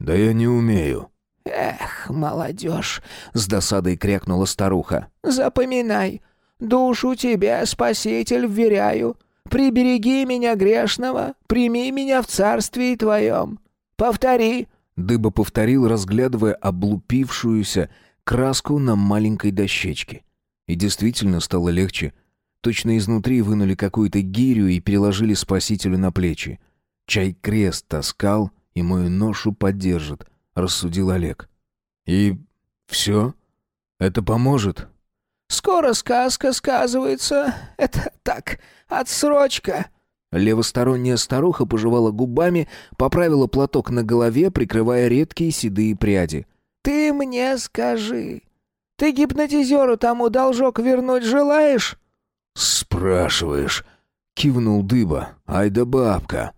«Да я не умею». «Эх, молодежь!» — с досадой крякнула старуха. «Запоминай, душу тебе, Спаситель, вверяю. Прибереги меня грешного, прими меня в царстве твоем. Повтори». Дыба повторил, разглядывая облупившуюся краску на маленькой дощечке. И действительно стало легче. Точно изнутри вынули какую-то гирю и переложили спасителю на плечи. Чай крест таскал и мою ношу поддержит, рассудил Олег. И все? Это поможет? Скоро сказка сказывается. Это так, отсрочка. Левосторонняя старуха пожевала губами, поправила платок на голове, прикрывая редкие седые пряди. «Ты мне скажи, ты гипнотизеру тому должок вернуть желаешь?» «Спрашиваешь», — кивнул Дыба. «Ай да бабка».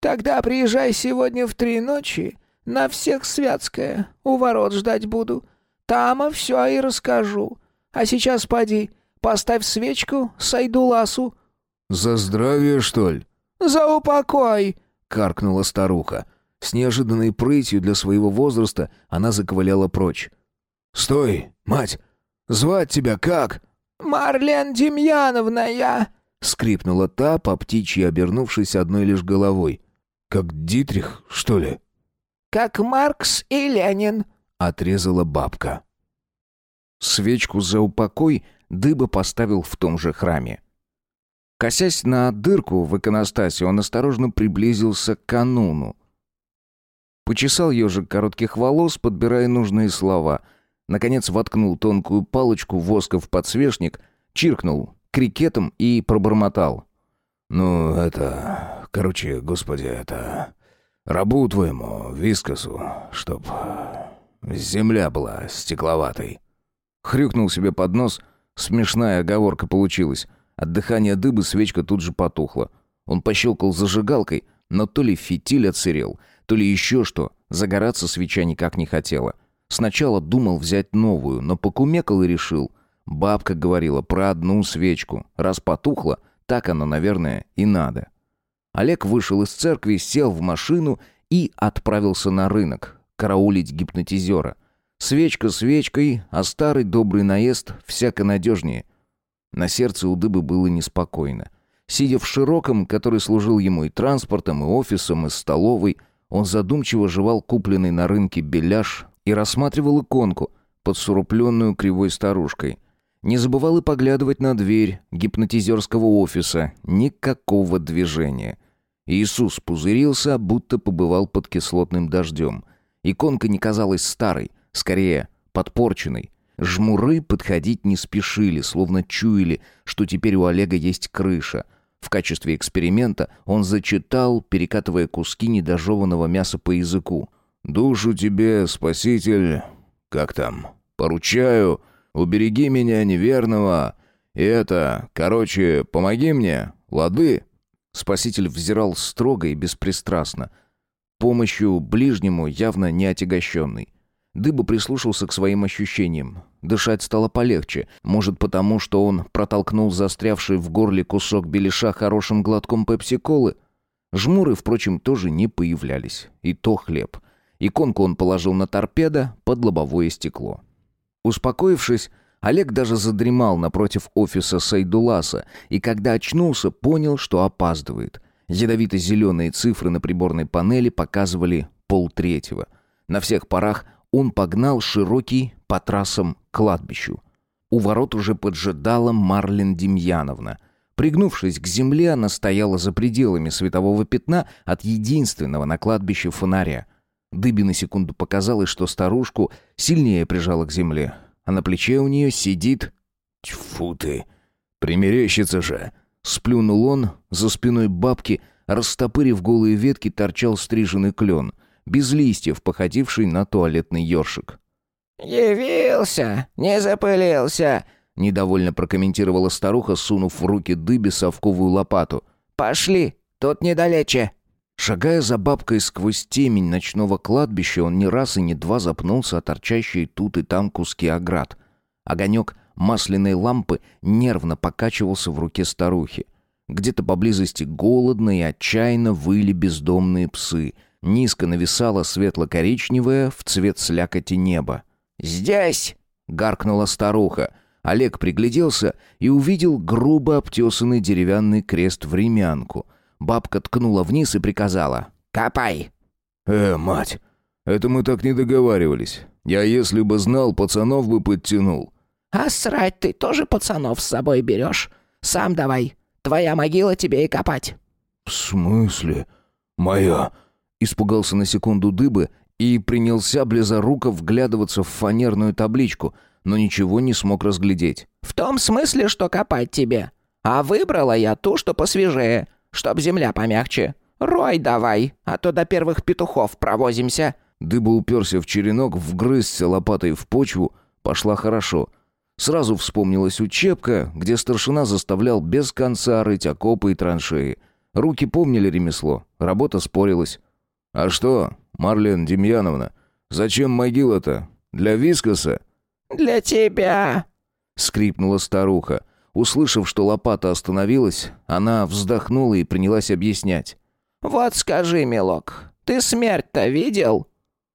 «Тогда приезжай сегодня в три ночи, на всех Святское, у ворот ждать буду. Тама все и расскажу. А сейчас поди, поставь свечку, сойду ласу». «За здравие, что ли?» «За упокой!» — каркнула старуха. С неожиданной прытью для своего возраста она заковыляла прочь. «Стой, мать! Звать тебя как?» «Марлен Демьяновна я!» — скрипнула та, по птичьи обернувшись одной лишь головой. «Как Дитрих, что ли?» «Как Маркс и Ленин!» — отрезала бабка. Свечку за упокой дыба поставил в том же храме. Косясь на дырку в иконостасе, он осторожно приблизился к кануну. Почесал ежик коротких волос, подбирая нужные слова — Наконец воткнул тонкую палочку воска в подсвечник, чиркнул крикетом и пробормотал. «Ну, это... Короче, господи, это... Рабу твоему, Вискасу, чтоб... Земля была стекловатой». Хрюкнул себе под нос, смешная оговорка получилась. От дыхания дыбы свечка тут же потухла. Он пощелкал зажигалкой, но то ли фитиль отсырел, то ли еще что, загораться свеча никак не хотела. Сначала думал взять новую, но покумекал и решил. Бабка говорила про одну свечку. Раз потухла, так оно, наверное, и надо. Олег вышел из церкви, сел в машину и отправился на рынок караулить гипнотизера. Свечка свечкой, а старый добрый наезд всяко надежнее. На сердце у дыбы было неспокойно. Сидя в широком, который служил ему и транспортом, и офисом, и столовой, он задумчиво жевал купленный на рынке беляш и рассматривал иконку, подсурупленную кривой старушкой. Не забывал и поглядывать на дверь гипнотизерского офиса. Никакого движения. Иисус пузырился, будто побывал под кислотным дождем. Иконка не казалась старой, скорее, подпорченной. Жмуры подходить не спешили, словно чуяли, что теперь у Олега есть крыша. В качестве эксперимента он зачитал, перекатывая куски недожеванного мяса по языку. Душу тебе, Спаситель, как там, поручаю, убереги меня неверного. И это, короче, помоги мне, лады?» Спаситель взирал строго и беспристрастно, помощью ближнему явно не отягощенный. Дыба прислушался к своим ощущениям. Дышать стало полегче. Может, потому, что он протолкнул застрявший в горле кусок беляша хорошим глотком пепси-колы? Жмуры, впрочем, тоже не появлялись. И то хлеб. Иконку он положил на торпедо под лобовое стекло. Успокоившись, Олег даже задремал напротив офиса Сайдуласа и когда очнулся, понял, что опаздывает. Ядовито-зеленые цифры на приборной панели показывали полтретьего. На всех парах он погнал широкий по трассам кладбищу. У ворот уже поджидала Марлен Демьяновна. Пригнувшись к земле, она стояла за пределами светового пятна от единственного на кладбище фонаря. Дыбе на секунду показалось, что старушку сильнее прижало к земле, а на плече у нее сидит... «Тьфу ты! Примерещится же!» Сплюнул он, за спиной бабки, растопырив голые ветки, торчал стриженный клен, без листьев, походивший на туалетный ёршик. «Явился, не запылился!» — недовольно прокомментировала старуха, сунув в руки дыбе совковую лопату. «Пошли, тут недалече!» Шагая за бабкой сквозь темень ночного кладбища, он не раз и не два запнулся о торчащие тут и там куски оград. Огонек масляной лампы нервно покачивался в руке старухи. Где-то поблизости голодно и отчаянно выли бездомные псы. Низко нависало светло-коричневое в цвет слякоти небо. «Здесь!» — гаркнула старуха. Олег пригляделся и увидел грубо обтесанный деревянный крест в ремянку. Бабка ткнула вниз и приказала «Копай!» «Э, мать, это мы так не договаривались. Я, если бы знал, пацанов бы подтянул». «А срать ты тоже пацанов с собой берешь? Сам давай. Твоя могила тебе и копать». «В смысле? Моя?» Испугался на секунду дыбы и принялся близоруко вглядываться в фанерную табличку, но ничего не смог разглядеть. «В том смысле, что копать тебе. А выбрала я ту, что посвежее, чтоб земля помягче. Рой давай, а то до первых петухов провозимся». Дыба уперся в черенок, вгрызся лопатой в почву. Пошла хорошо. Сразу вспомнилась учебка, где старшина заставлял без конца рыть окопы и траншеи. Руки помнили ремесло, работа спорилась. «А что, Марлен Демьяновна, зачем могила-то? Для вискоса?» «Для тебя!» — скрипнула старуха. Услышав, что лопата остановилась, она вздохнула и принялась объяснять. «Вот скажи, милок, ты смерть-то видел?»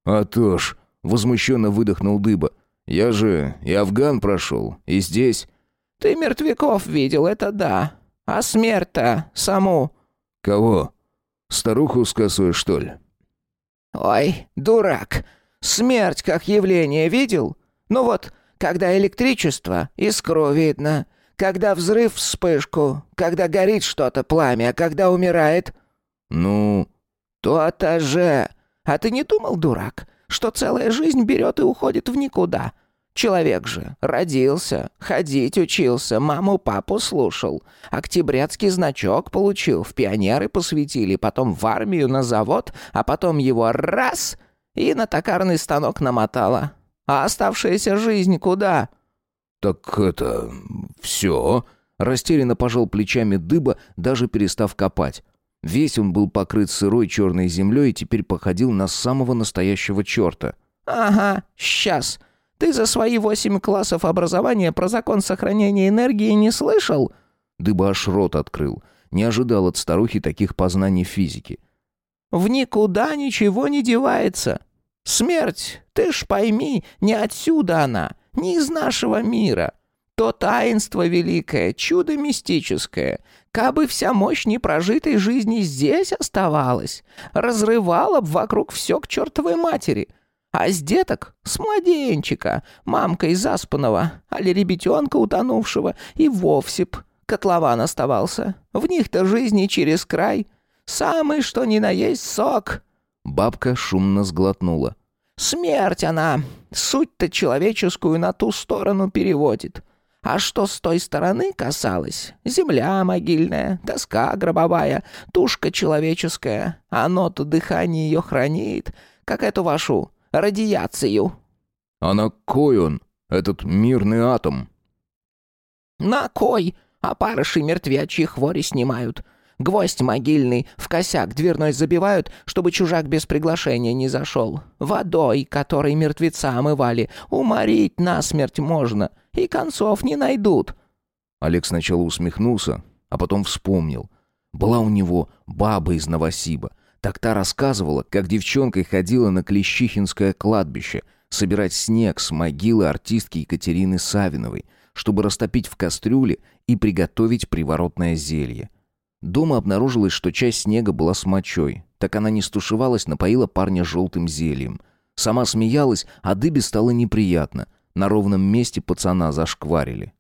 «А то ж!» — возмущенно выдохнул Дыба. «Я же и Афган прошел, и здесь...» «Ты мертвяков видел, это да. А смерть-то саму...» «Кого? Старуху с косой, что ли?» «Ой, дурак! Смерть как явление видел? Ну вот, когда электричество, искру видно, когда взрыв вспышку, когда горит что-то пламя, когда умирает...» «Ну...» «То-то же! А ты не думал, дурак, что целая жизнь берет и уходит в никуда? Человек же родился, ходить учился, маму-папу слушал, октябрятский значок получил, в пионеры посвятили, потом в армию на завод, а потом его раз и на токарный станок намотала. А оставшаяся жизнь куда?» «Так это... все...» Растерянно пожал плечами дыба, даже перестав копать. Весь он был покрыт сырой черной землей и теперь походил на самого настоящего черта. «Ага, сейчас. Ты за свои восемь классов образования про закон сохранения энергии не слышал?» Дыба аж рот открыл. Не ожидал от старухи таких познаний физики. «В никуда ничего не девается. Смерть, ты ж пойми, не отсюда она, не из нашего мира. То таинство великое, чудо мистическое. Кабы вся мощь непрожитой жизни здесь оставалась, разрывала б вокруг все к чертовой матери. А с деток, с младенчика, мамка из заспанного, али ребятенка утонувшего, и вовсе б котлован оставался. В них-то жизни через край. Самый что ни на есть сок. Бабка шумно сглотнула. Смерть она, суть-то человеческую на ту сторону переводит. А что с той стороны касалось? Земля могильная, доска гробовая, тушка человеческая. Оно-то дыхание ее хранит, как эту вашу радиацию». «А на кой он, этот мирный атом?» «На кой? Опарыши мертвячьи хвори снимают. Гвоздь могильный в косяк дверной забивают, чтобы чужак без приглашения не зашел. Водой, которой мертвеца омывали, уморить насмерть можно, и концов не найдут». Олег сначала усмехнулся, а потом вспомнил. Была у него баба из Новосиба. Так та рассказывала, как девчонкой ходила на Клещихинское кладбище собирать снег с могилы артистки Екатерины Савиновой, чтобы растопить в кастрюле и приготовить приворотное зелье. Дома обнаружилось, что часть снега была с мочой. Так она не стушевалась, напоила парня желтым зельем. Сама смеялась, а дыбе стало неприятно. На ровном месте пацана зашкварили.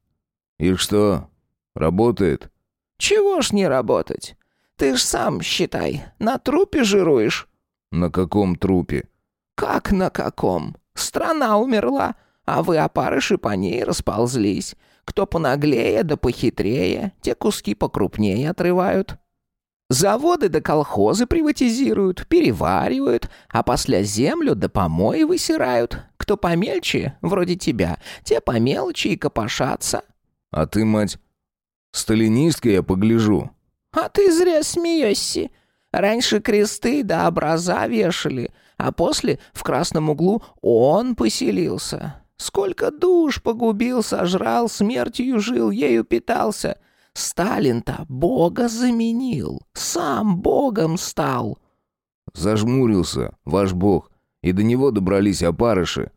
«И что, работает?» «Чего ж не работать? Ты ж сам считай, на трупе жируешь». «На каком трупе?» «Как на каком? Страна умерла, а вы, опарыши, по ней расползлись. Кто понаглее да похитрее, те куски покрупнее отрывают. Заводы да колхозы приватизируют, переваривают, а после землю да помои высирают. Кто помельче, вроде тебя, те помелче и копошатся. А ты, мать, сталинистка, я погляжу. А ты зря смеешься. Раньше кресты да образа вешали, а после в красном углу он поселился. Сколько душ погубил, сожрал, смертью жил, ею питался. Сталин-то Бога заменил, сам Богом стал». Зажмурился, ваш Бог, и до него добрались опарыши.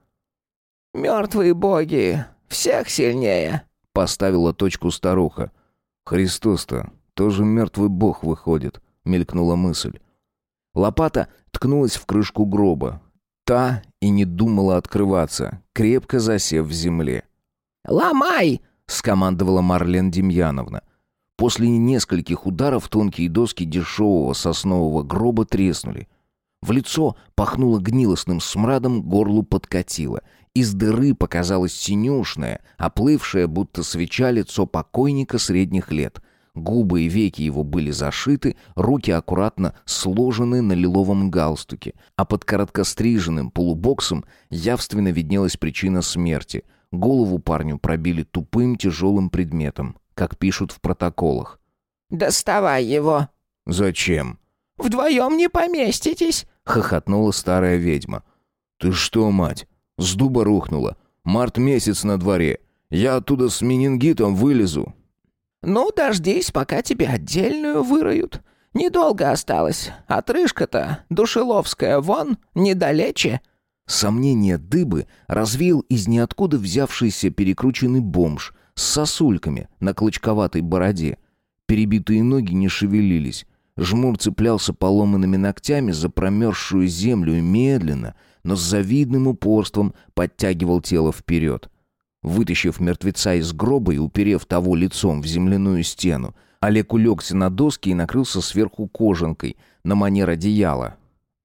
«Мертвые боги, всех сильнее», — поставила точку старуха. «Христос-то тоже мертвый бог выходит», — мелькнула мысль. Лопата ткнулась в крышку гроба. Та и не думала открываться, крепко засев в земле. «Ломай!» — скомандовала Марлен Демьяновна. После нескольких ударов тонкие доски дешевого соснового гроба треснули. В лицо пахнуло гнилостным смрадом, горлу подкатило. Из дыры показалось синюшное, оплывшее, будто свеча лицо покойника средних лет. Губы и веки его были зашиты, руки аккуратно сложены на лиловом галстуке, а под короткостриженным полубоксом явственно виднелась причина смерти. Голову парню пробили тупым тяжелым предметом, как пишут в протоколах. «Доставай его!» «Зачем?» «Вдвоем не поместитесь!» — хохотнула старая ведьма. «Ты что, мать, с дуба рухнула? Март месяц на дворе. Я оттуда с менингитом вылезу». «Ну, дождись, пока тебе отдельную выроют. Недолго осталось. Отрыжка-то, душеловская, вон, недалече». Сомнение дыбы развеял из ниоткуда взявшийся перекрученный бомж с сосульками на клочковатой бороде. Перебитые ноги не шевелились. Жмур цеплялся поломанными ногтями за промерзшую землю и медленно, но с завидным упорством подтягивал тело вперед. Вытащив мертвеца из гроба и уперев того лицом в земляную стену, Олег улегся на доски и накрылся сверху кожанкой на манер одеяла.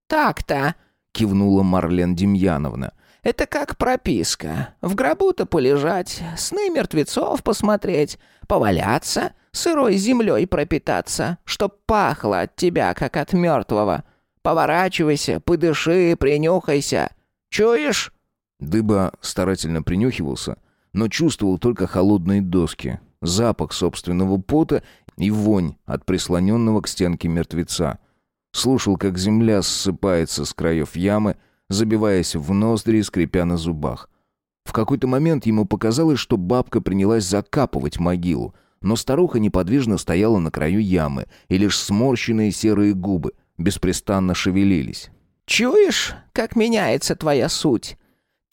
«Так-то», — кивнула Марлен Демьяновна. «Это как прописка. В гробу-то полежать, сны мертвецов посмотреть, поваляться, сырой землей пропитаться, чтоб пахло от тебя, как от мертвого. Поворачивайся, подыши, принюхайся. Чуешь?» Дыба старательно принюхивался, но чувствовал только холодные доски, запах собственного пота и вонь от прислоненного к стенке мертвеца. Слушал, как земля ссыпается с краев ямы, забиваясь в ноздри и скрипя на зубах. В какой-то момент ему показалось, что бабка принялась закапывать могилу, но старуха неподвижно стояла на краю ямы, и лишь сморщенные серые губы беспрестанно шевелились. «Чуешь, как меняется твоя суть?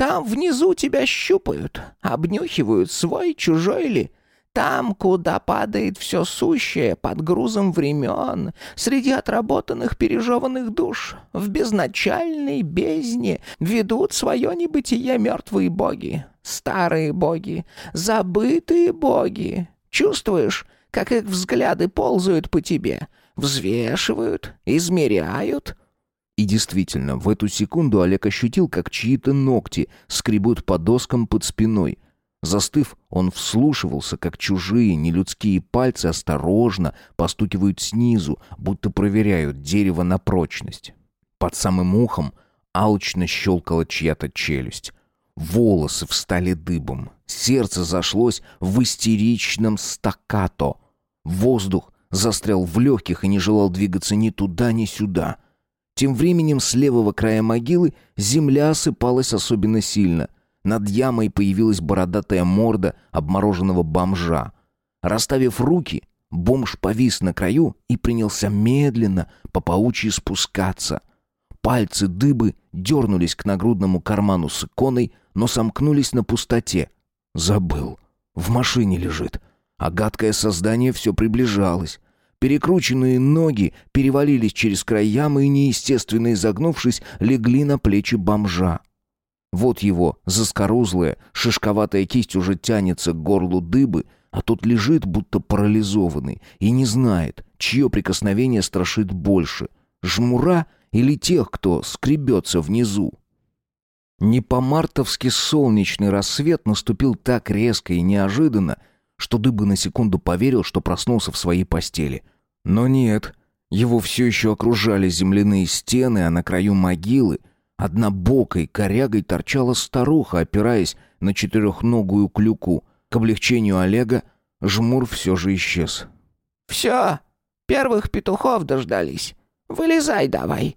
Там внизу тебя щупают, обнюхивают, свой, чужой ли. Там, куда падает все сущее, под грузом времен, среди отработанных пережеванных душ, в безначальной бездне ведут свое небытие мертвые боги, старые боги, забытые боги. Чувствуешь, как их взгляды ползают по тебе, взвешивают, измеряют?» И действительно, в эту секунду Олег ощутил, как чьи-то ногти скребут по доскам под спиной — Застыв, он вслушивался, как чужие нелюдские пальцы осторожно постукивают снизу, будто проверяют дерево на прочность. Под самым ухом алчно щелкала чья-то челюсть. Волосы встали дыбом. Сердце зашлось в истеричном стаккато. Воздух застрял в легких и не желал двигаться ни туда, ни сюда. Тем временем с левого края могилы земля осыпалась особенно сильно — над ямой появилась бородатая морда обмороженного бомжа. Расставив руки, бомж повис на краю и принялся медленно по паучьи спускаться. Пальцы дыбы дернулись к нагрудному карману с иконой, но сомкнулись на пустоте. Забыл. В машине лежит. А гадкое создание все приближалось. Перекрученные ноги перевалились через край ямы и, неестественно изогнувшись, легли на плечи бомжа. Вот его, заскорузлая, шишковатая кисть уже тянется к горлу дыбы, а тот лежит, будто парализованный, и не знает, чье прикосновение страшит больше — жмура или тех, кто скребется внизу. Не по-мартовски солнечный рассвет наступил так резко и неожиданно, что дыба на секунду поверил, что проснулся в своей постели. Но нет, его все еще окружали земляные стены, а на краю могилы — Однобокой корягой торчала старуха, опираясь на четырехногую клюку. К облегчению Олега жмур все же исчез. «Все, первых петухов дождались. Вылезай давай».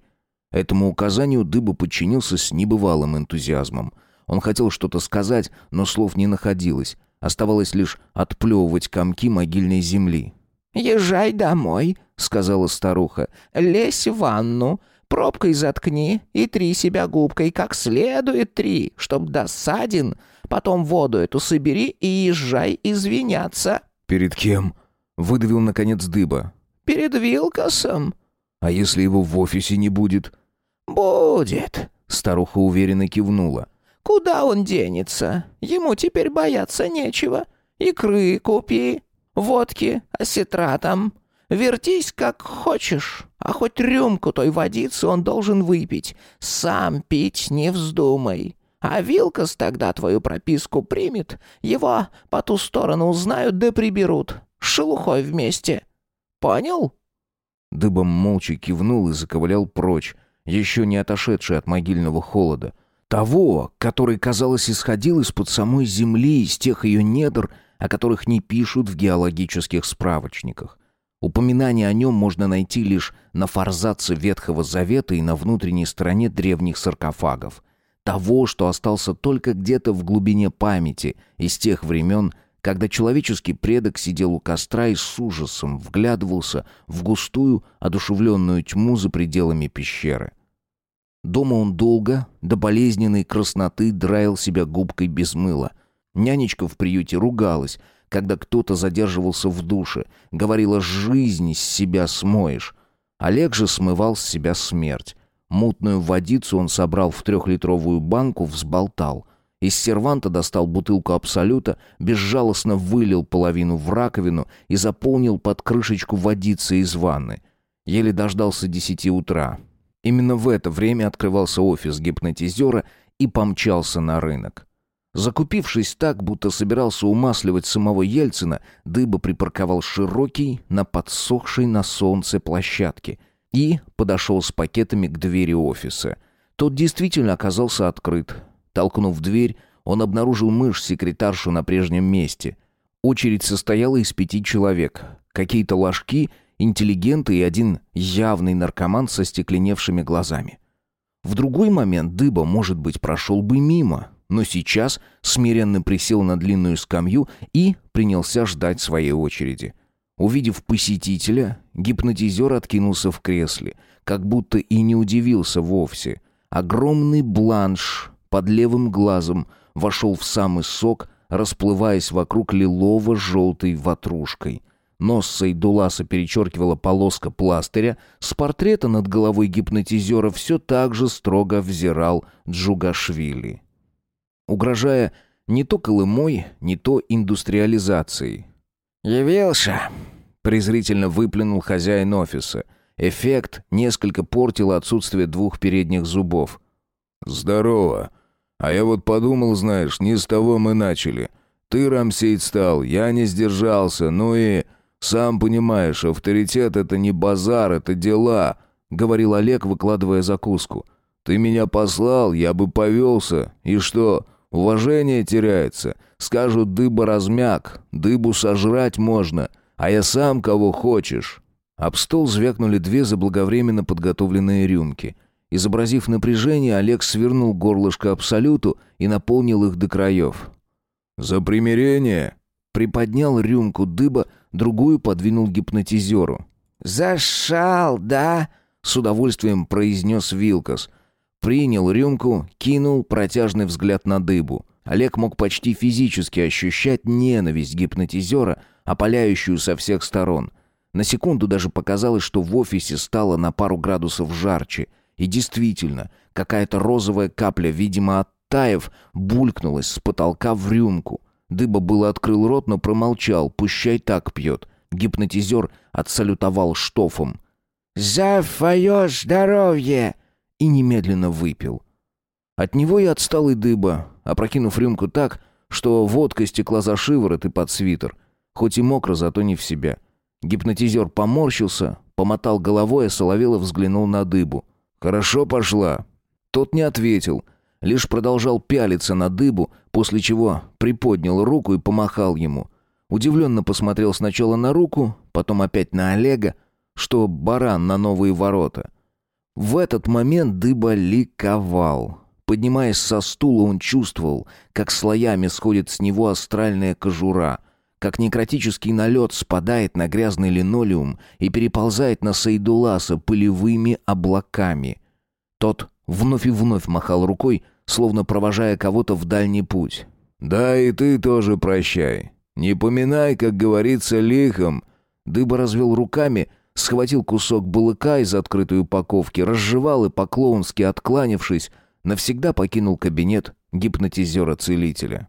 Этому указанию Дыба подчинился с небывалым энтузиазмом. Он хотел что-то сказать, но слов не находилось. Оставалось лишь отплевывать комки могильной земли. «Езжай домой», — сказала старуха. «Лезь в ванну, пробкой заткни и три себя губкой, как следует три, чтоб досаден. Потом воду эту собери и езжай извиняться». «Перед кем?» — выдавил, наконец, дыба. «Перед Вилкосом». «А если его в офисе не будет?» «Будет», — старуха уверенно кивнула. «Куда он денется? Ему теперь бояться нечего. Икры купи, водки, осетратом. Вертись как хочешь, а хоть рюмку той водицы он должен выпить. Сам пить не вздумай. А Вилкос тогда твою прописку примет, его по ту сторону узнают да приберут. Шелухой вместе. Понял?» Дыбом молча кивнул и заковылял прочь, еще не отошедший от могильного холода. Того, который, казалось, исходил из-под самой земли, из тех ее недр, о которых не пишут в геологических справочниках. Упоминание о нем можно найти лишь на форзаце Ветхого Завета и на внутренней стороне древних саркофагов. Того, что остался только где-то в глубине памяти из тех времен, когда человеческий предок сидел у костра и с ужасом вглядывался в густую, одушевленную тьму за пределами пещеры. Дома он долго, до болезненной красноты, драил себя губкой без мыла. Нянечка в приюте ругалась, когда кто-то задерживался в душе, говорила «жизнь с себя смоешь». Олег же смывал с себя смерть. Мутную водицу он собрал в трехлитровую банку, взболтал. Из серванта достал бутылку Абсолюта, безжалостно вылил половину в раковину и заполнил под крышечку водицы из ванны. Еле дождался десяти утра. Именно в это время открывался офис гипнотизера и помчался на рынок. Закупившись так, будто собирался умасливать самого Ельцина, Дыба припарковал широкий на подсохшей на солнце площадке и подошел с пакетами к двери офиса. Тот действительно оказался открыт. Толкнув дверь, он обнаружил мышь-секретаршу на прежнем месте. Очередь состояла из пяти человек. Какие-то ложки — интеллигенты и один явный наркоман со стекленевшими глазами. В другой момент Дыба, может быть, прошел бы мимо, но сейчас смиренно присел на длинную скамью и принялся ждать своей очереди. Увидев посетителя, гипнотизер откинулся в кресле, как будто и не удивился вовсе. Огромный бланш под левым глазом вошел в самый сок, расплываясь вокруг лилово-желтой ватрушкой — Нос Сайдуласа перечеркивала полоска пластыря, с портрета над головой гипнотизера все так же строго взирал Джугашвили. Угрожая не то Колымой, не то индустриализацией. «Явился!» — презрительно выплюнул хозяин офиса. Эффект несколько портил отсутствие двух передних зубов. «Здорово. А я вот подумал, знаешь, не с того мы начали. Ты, Рамсейд, стал, я не сдержался, ну и...» «Сам понимаешь, авторитет — это не базар, это дела», — говорил Олег, выкладывая закуску. «Ты меня послал, я бы повелся. И что, уважение теряется? Скажут, дыба размяк, дыбу сожрать можно, а я сам кого хочешь». Об стол звякнули две заблаговременно подготовленные рюмки. Изобразив напряжение, Олег свернул горлышко Абсолюту и наполнил их до краев. «За примирение!» Приподнял рюмку дыба, другую подвинул гипнотизеру. «Зашал, да?» — с удовольствием произнес Вилкос. Принял рюмку, кинул протяжный взгляд на дыбу. Олег мог почти физически ощущать ненависть гипнотизера, опаляющую со всех сторон. На секунду даже показалось, что в офисе стало на пару градусов жарче. И действительно, какая-то розовая капля, видимо, оттаив, булькнулась с потолка в рюмку. Дыба было открыл рот, но промолчал, пущай так пьет. Гипнотизер отсалютовал штофом. «За твое здоровье!» И немедленно выпил. От него и отстал и дыба, опрокинув рюмку так, что водка стекла за шиворот и под свитер. Хоть и мокро, зато не в себя. Гипнотизер поморщился, помотал головой, а Соловелов взглянул на дыбу. «Хорошо пошла». Тот не ответил, лишь продолжал пялиться на дыбу, после чего приподнял руку и помахал ему. Удивленно посмотрел сначала на руку, потом опять на Олега, что баран на новые ворота. В этот момент дыба ликовал. Поднимаясь со стула, он чувствовал, как слоями сходит с него астральная кожура, как некротический налет спадает на грязный линолеум и переползает на Сайдуласа пылевыми облаками. Тот вновь и вновь махал рукой, словно провожая кого-то в дальний путь. «Да и ты тоже прощай. Не поминай, как говорится, лихом». Дыба развел руками, схватил кусок балыка из открытой упаковки, разжевал и, по-клоунски откланившись, навсегда покинул кабинет гипнотизера-целителя.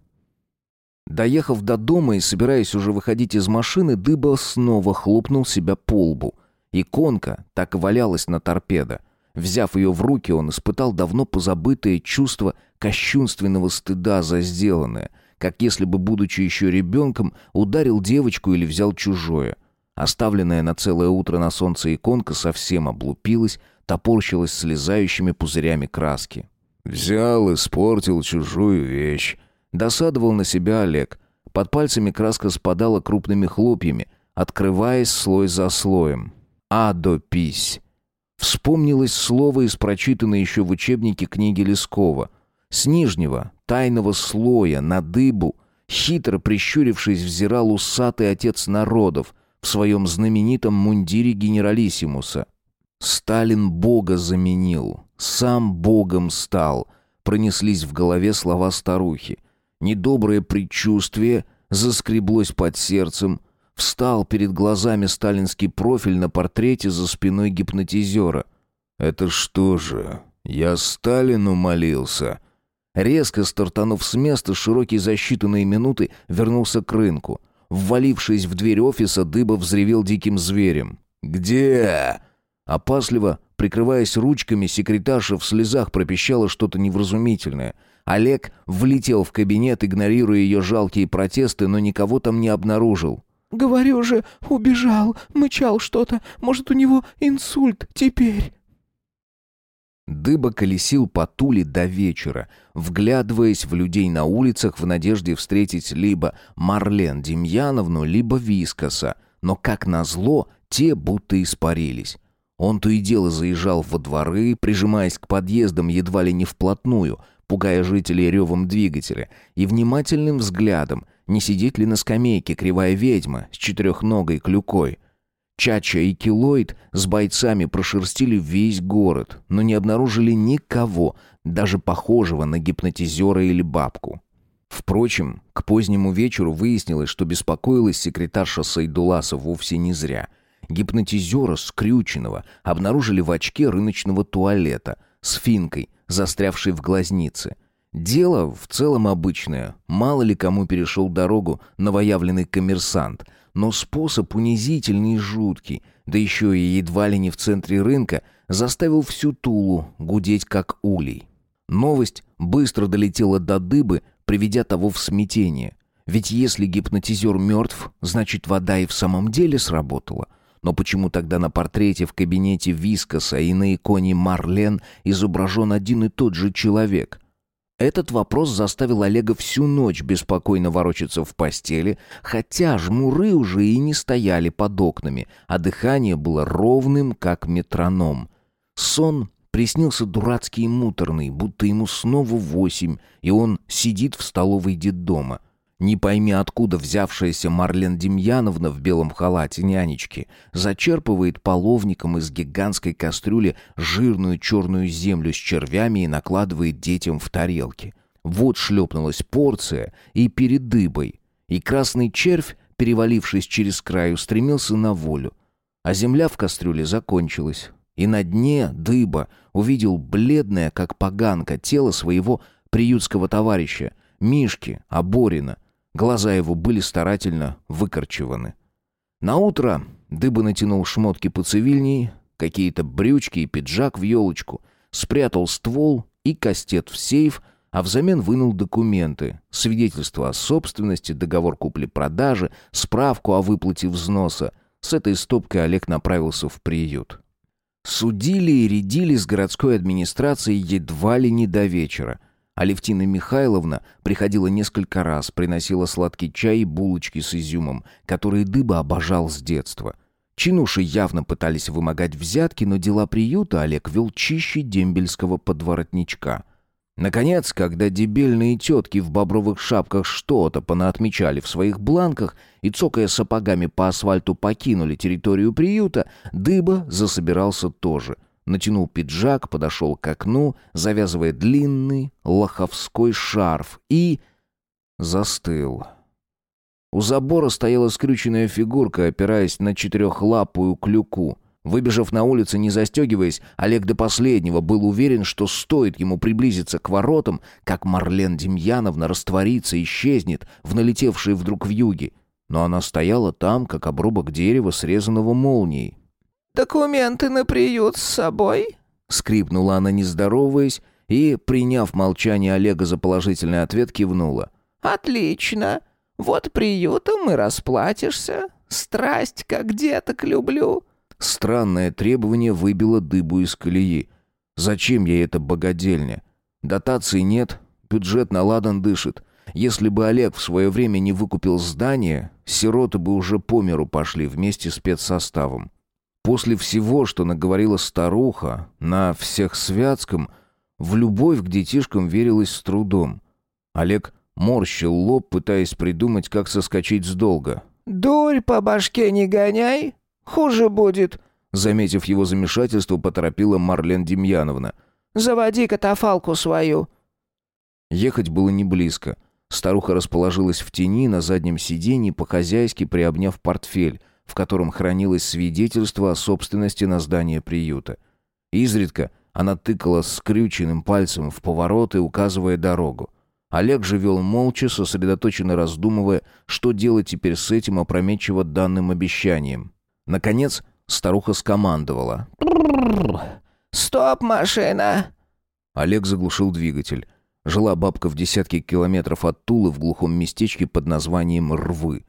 Доехав до дома и собираясь уже выходить из машины, Дыба снова хлопнул себя по лбу. Иконка так валялась на торпедо. Взяв ее в руки, он испытал давно позабытое чувство кощунственного стыда за сделанное, как если бы, будучи еще ребенком, ударил девочку или взял чужое. Оставленная на целое утро на солнце иконка совсем облупилась, топорщилась слезающими пузырями краски. «Взял, испортил чужую вещь», Досадовал на себя Олег. Под пальцами краска спадала крупными хлопьями, открываясь слой за слоем. «Адопись». Вспомнилось слово из прочитанной еще в учебнике книги Лескова. С нижнего, тайного слоя, на дыбу, хитро прищурившись, взирал усатый отец народов в своем знаменитом мундире генералиссимуса. Сталин Бога заменил, сам Богом стал, пронеслись в голове слова старухи. Недоброе предчувствие заскреблось под сердцем. Встал перед глазами сталинский профиль на портрете за спиной гипнотизера. «Это что же, я Сталину молился?» Резко стартанув с места, широкий за считанные минуты вернулся к рынку. Ввалившись в дверь офиса, Дыба взревел диким зверем. «Где?» Опасливо, прикрываясь ручками, секретарша в слезах пропищала что-то невразумительное — Олег влетел в кабинет, игнорируя ее жалкие протесты, но никого там не обнаружил. «Говорю же, убежал, мычал что-то. Может, у него инсульт теперь?» Дыба колесил по Туле до вечера, вглядываясь в людей на улицах в надежде встретить либо Марлен Демьяновну, либо Вискоса, но, как назло, те будто испарились. Он то и дело заезжал во дворы, прижимаясь к подъездам едва ли не вплотную — пугая жителей ревом двигателя, и внимательным взглядом, не сидит ли на скамейке кривая ведьма с четырехногой клюкой. Чача и Килоид с бойцами прошерстили весь город, но не обнаружили никого, даже похожего на гипнотизера или бабку. Впрочем, к позднему вечеру выяснилось, что беспокоилась секретарша Сайдуласа вовсе не зря. Гипнотизера скрюченного обнаружили в очке рыночного туалета с финкой, застрявший в глазнице. Дело в целом обычное. Мало ли кому перешел дорогу новоявленный коммерсант. Но способ унизительный и жуткий, да еще и едва ли не в центре рынка, заставил всю Тулу гудеть как улей. Новость быстро долетела до дыбы, приведя того в смятение. Ведь если гипнотизер мертв, значит вода и в самом деле сработала. Но почему тогда на портрете в кабинете Вискоса и на иконе Марлен изображен один и тот же человек? Этот вопрос заставил Олега всю ночь беспокойно ворочаться в постели, хотя жмуры уже и не стояли под окнами, а дыхание было ровным, как метроном. Сон приснился дурацкий и муторный, будто ему снова восемь, и он сидит в столовой детдома. Не пойми откуда взявшаяся Марлен Демьяновна в белом халате нянечки зачерпывает половником из гигантской кастрюли жирную черную землю с червями и накладывает детям в тарелки. Вот шлепнулась порция и перед дыбой. И красный червь, перевалившись через край, устремился на волю. А земля в кастрюле закончилась. И на дне дыба увидел бледное, как поганка, тело своего приютского товарища, Мишки Аборина, Глаза его были старательно выкорчеваны. На утро Дыба натянул шмотки поцивильней, какие-то брючки и пиджак в елочку, спрятал ствол и кастет в сейф, а взамен вынул документы, свидетельство о собственности, договор купли-продажи, справку о выплате взноса. С этой стопкой Олег направился в приют. Судили и рядили с городской администрацией едва ли не до вечера — Алевтина Михайловна приходила несколько раз, приносила сладкий чай и булочки с изюмом, которые Дыба обожал с детства. Чинуши явно пытались вымогать взятки, но дела приюта Олег вел чище дембельского подворотничка. Наконец, когда дебельные тетки в бобровых шапках что-то понаотмечали в своих бланках и, цокая сапогами по асфальту, покинули территорию приюта, Дыба засобирался тоже. Натянул пиджак, подошел к окну, завязывая длинный лоховской шарф и... застыл. У забора стояла скрюченная фигурка, опираясь на четырехлапую клюку. Выбежав на улицу, не застегиваясь, Олег до последнего был уверен, что стоит ему приблизиться к воротам, как Марлен Демьяновна растворится, исчезнет в налетевшей вдруг вьюге. Но она стояла там, как обрубок дерева, срезанного молнией. «Документы на приют с собой?» Скрипнула она, не здороваясь, и, приняв молчание Олега за положительный ответ, кивнула. «Отлично. Вот приютом и расплатишься. Страсть, как деток люблю». Странное требование выбило дыбу из колеи. Зачем ей эта богадельня? Дотаций нет, бюджет наладан дышит. Если бы Олег в свое время не выкупил здание, сироты бы уже по миру пошли вместе с спецсоставом. После всего, что наговорила старуха на всех святском, в любовь к детишкам верилось с трудом. Олег морщил лоб, пытаясь придумать, как соскочить с долга. «Дурь по башке не гоняй, Хуже будет», — заметив его замешательство, поторопила Марлен Демьяновна. «Заводи катафалку свою». Ехать было не близко. Старуха расположилась в тени на заднем сиденье, по-хозяйски приобняв портфель, в котором хранилось свидетельство о собственности на здание приюта. Изредка она тыкала скрюченным пальцем в повороты, указывая дорогу. Олег же вел молча, сосредоточенно раздумывая, что делать теперь с этим опрометчиво данным обещанием. Наконец, старуха скомандовала. «Стоп, машина!» Олег заглушил двигатель. Жила бабка в десятке километров от Тулы в глухом местечке под названием Рвы.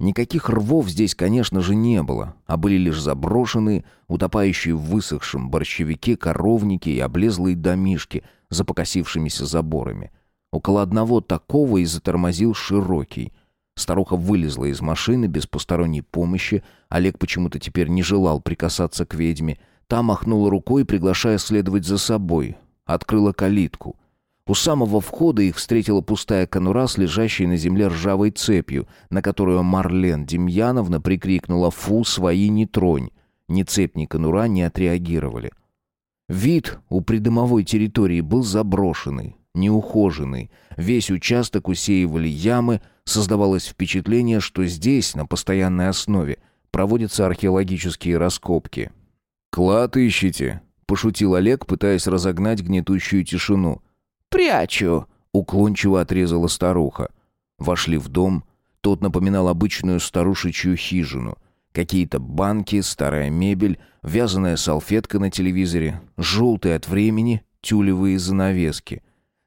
Никаких рвов здесь, конечно же, не было, а были лишь заброшенные, утопающие в высохшем борщевике коровники и облезлые домишки за покосившимися заборами. Около одного такого и затормозил широкий. Старуха вылезла из машины без посторонней помощи. Олег почему-то теперь не желал прикасаться к ведьме. Та махнула рукой, приглашая следовать за собой. Открыла калитку. У самого входа их встретила пустая конура с лежащей на земле ржавой цепью, на которую Марлен Демьяновна прикрикнула «Фу, свои не тронь!». Ни цепь, ни конура не отреагировали. Вид у придомовой территории был заброшенный, неухоженный. Весь участок усеивали ямы, Создавалось впечатление, что здесь, на постоянной основе, проводятся археологические раскопки. «Клад ищите», — пошутил Олег, пытаясь разогнать гнетущую тишину. «Прячу», — уклончиво отрезала старуха. Вошли в дом. Тот напоминал обычную старушечью хижину. Какие-то банки, старая мебель, вязаная салфетка на телевизоре, желтые от времени тюлевые занавески.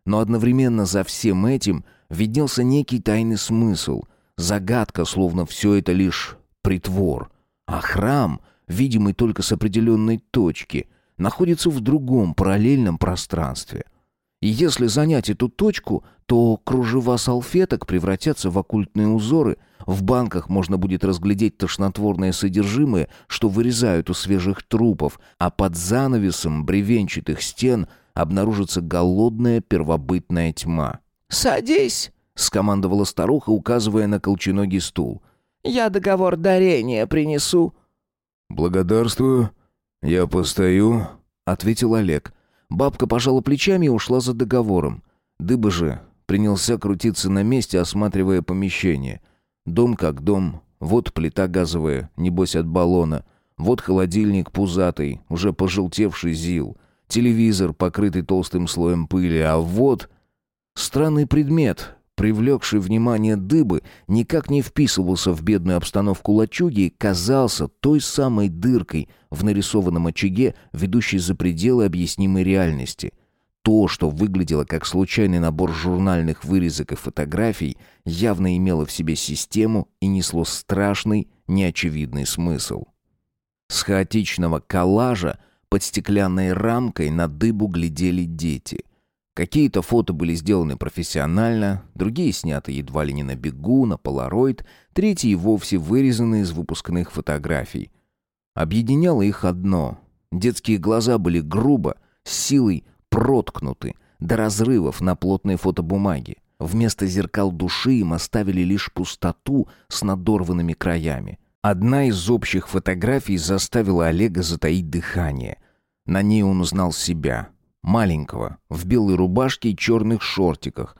Но одновременно за всем этим виднелся некий тайный смысл, загадка, словно все это лишь притвор. А храм, видимый только с определенной точки, находится в другом параллельном пространстве. И если занять эту точку, то кружева салфеток превратятся в оккультные узоры, в банках можно будет разглядеть тошнотворное содержимое, что вырезают у свежих трупов, а под занавесом бревенчатых стен обнаружится голодная первобытная тьма. «Садись!» — скомандовала старуха, указывая на колченогий стул. «Я договор дарения принесу». «Благодарствую. Я постою», — ответил Олег. Бабка пожала плечами и ушла за договором. Дыба же принялся крутиться на месте, осматривая помещение. Дом как дом. Вот плита газовая, небось от баллона. Вот холодильник пузатый, уже пожелтевший ЗИЛ. Телевизор, покрытый толстым слоем пыли. А вот... Странный предмет, привлекший внимание дыбы, никак не вписывался в бедную обстановку лачуги и казался той самой дыркой в нарисованном очаге, ведущей за пределы объяснимой реальности. То, что выглядело как случайный набор журнальных вырезок и фотографий, явно имело в себе систему и несло страшный, неочевидный смысл. С хаотичного коллажа под стеклянной рамкой на дыбу глядели дети — Какие-то фото были сделаны профессионально, другие сняты едва ли не на бегу, на полароид, третьи вовсе вырезаны из выпускных фотографий. Объединяло их одно. Детские глаза были грубо, с силой проткнуты. до разрывов на плотной фотобумаге. Вместо зеркал души им оставили лишь пустоту с надорванными краями. Одна из общих фотографий заставила Олега затаить дыхание. На ней он узнал себя, маленького, в белой рубашке и черных шортиках.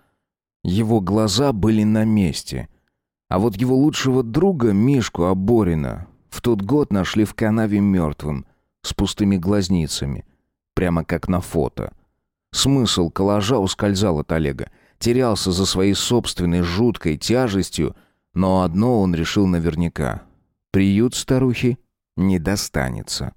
Его глаза были на месте. А вот его лучшего друга, Мишку Аборина, в тот год нашли в канаве мертвым, с пустыми глазницами, прямо как на фото. Смысл коллажа ускользал от Олега, терялся за своей собственной жуткой тяжестью, но одно он решил наверняка — Приют старухи не достанется.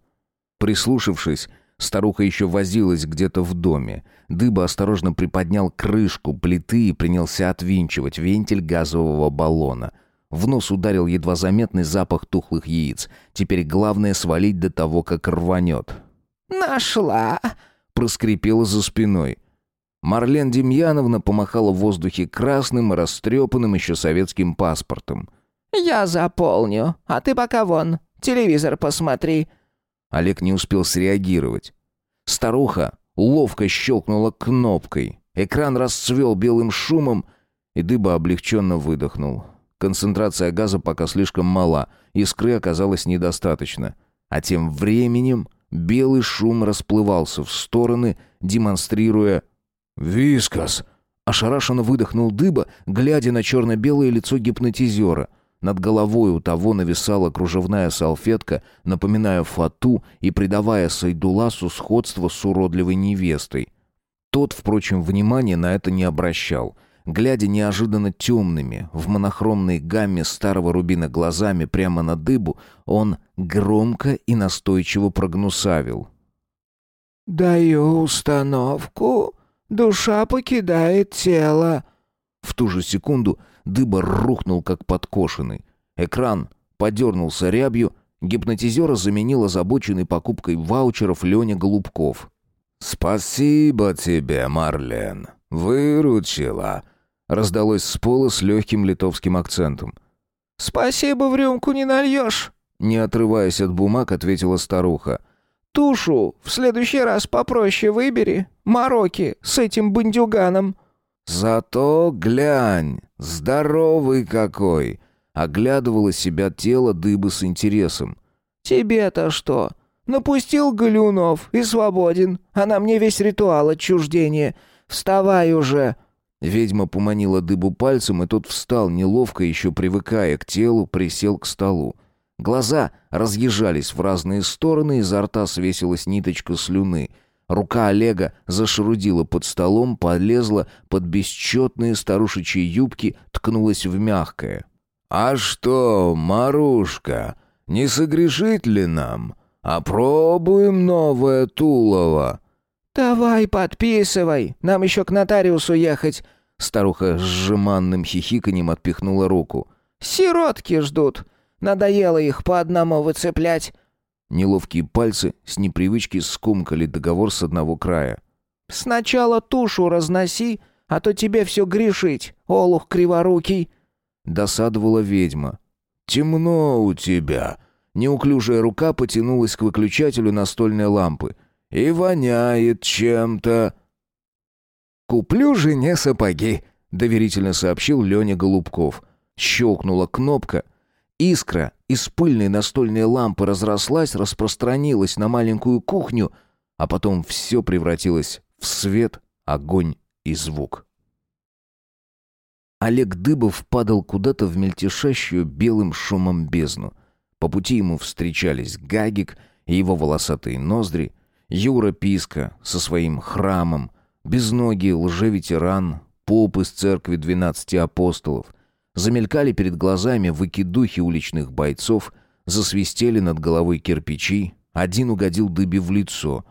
Прислушавшись, старуха еще возилась где-то в доме. Дыба осторожно приподнял крышку плиты и принялся отвинчивать вентиль газового баллона. В нос ударил едва заметный запах тухлых яиц. Теперь главное свалить до того, как рванет. «Нашла!» — проскрипела за спиной. Марлен Демьяновна помахала в воздухе красным и растрепанным еще советским паспортом. «Я заполню, а ты пока вон, телевизор посмотри». Олег не успел среагировать. Старуха ловко щелкнула кнопкой. Экран расцвел белым шумом, и дыба облегченно выдохнул. Концентрация газа пока слишком мала, искры оказалось недостаточно. А тем временем белый шум расплывался в стороны, демонстрируя «Вискас!» Ошарашенно выдохнул дыба, глядя на черно-белое лицо гипнотизера. Над головой у того нависала кружевная салфетка, напоминая фату и придавая Сайдуласу сходство с уродливой невестой. Тот, впрочем, внимания на это не обращал. Глядя неожиданно темными, в монохромной гамме старого рубина глазами прямо на дыбу, он громко и настойчиво прогнусавил. «Даю установку. Душа покидает тело». В ту же секунду Дыба рухнул, как подкошенный. Экран подернулся рябью, гипнотизера заменил озабоченной покупкой ваучеров Леня Голубков. «Спасибо тебе, Марлен, выручила», — раздалось с пола с легким литовским акцентом. «Спасибо, в рюмку не нальешь», — не отрываясь от бумаг, ответила старуха. «Тушу в следующий раз попроще выбери, мороки с этим бандюганом». «Зато глянь, здоровый какой!» Оглядывало себя тело дыбы с интересом. «Тебе-то что? Напустил галюнов и свободен, а на мне весь ритуал отчуждения. Вставай уже!» Ведьма поманила дыбу пальцем, и тот встал, неловко еще привыкая к телу, присел к столу. Глаза разъезжались в разные стороны, изо рта свесилась ниточка слюны — Рука Олега зашарудила под столом, полезла под бесчетные старушечьи юбки, ткнулась в мягкое. «А что, Марушка, не согрешит ли нам? Опробуем новое Тулово». «Давай, подписывай, нам еще к нотариусу ехать». Старуха с сжиманным хихиканьем отпихнула руку. «Сиротки ждут. Надоело их по одному выцеплять. Неловкие пальцы с непривычки скомкали договор с одного края. «Сначала тушу разноси, а то тебе все грешить, олух криворукий!» Досадовала ведьма. «Темно у тебя!» Неуклюжая рука потянулась к выключателю настольной лампы. «И воняет чем-то!» «Куплю жене сапоги», — доверительно сообщил Леня Голубков. Щелкнула кнопка — Искра из пыльной настольной лампы разрослась, распространилась на маленькую кухню, а потом все превратилось в свет, огонь и звук. Олег Дыбов падал куда-то в мельтешащую белым шумом бездну. По пути ему встречались Гагик и его волосатые ноздри, Юра Писка со своим храмом, безногий лжеветеран, поп из церкви двенадцати апостолов, Замелькали перед глазами выкидухи уличных бойцов, засвистели над головой кирпичи, один угодил дыбе в лицо.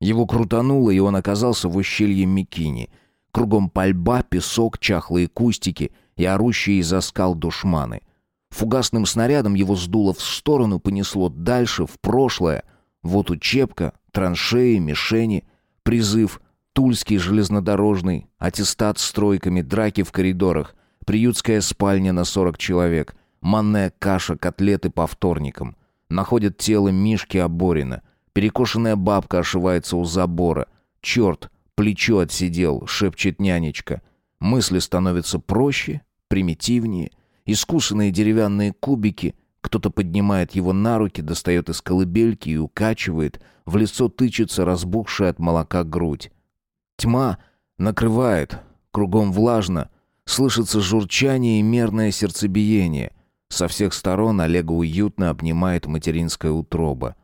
Его крутануло, и он оказался в ущелье Микини. Кругом пальба, песок, чахлые кустики и орущие из-за скал душманы. Фугасным снарядом его сдуло в сторону, понесло дальше, в прошлое. Вот учебка, траншеи, мишени, призыв, Тульский железнодорожный, аттестат с тройками, драки в коридорах, Приютская спальня на 40 человек. Манная каша, котлеты по вторникам. Находят тело Мишки Оборина. Перекошенная бабка ошивается у забора. Черт плечо отсидел, шепчет нянечка. Мысли становятся проще, примитивнее. Искусанные деревянные кубики. Кто-то поднимает его на руки, достает из колыбельки и укачивает. В лицо тычется разбухшая от молока грудь. Тьма накрывает. Кругом влажно. Слышится журчание и мерное сердцебиение. Со всех сторон Олега уютно обнимает материнская утроба.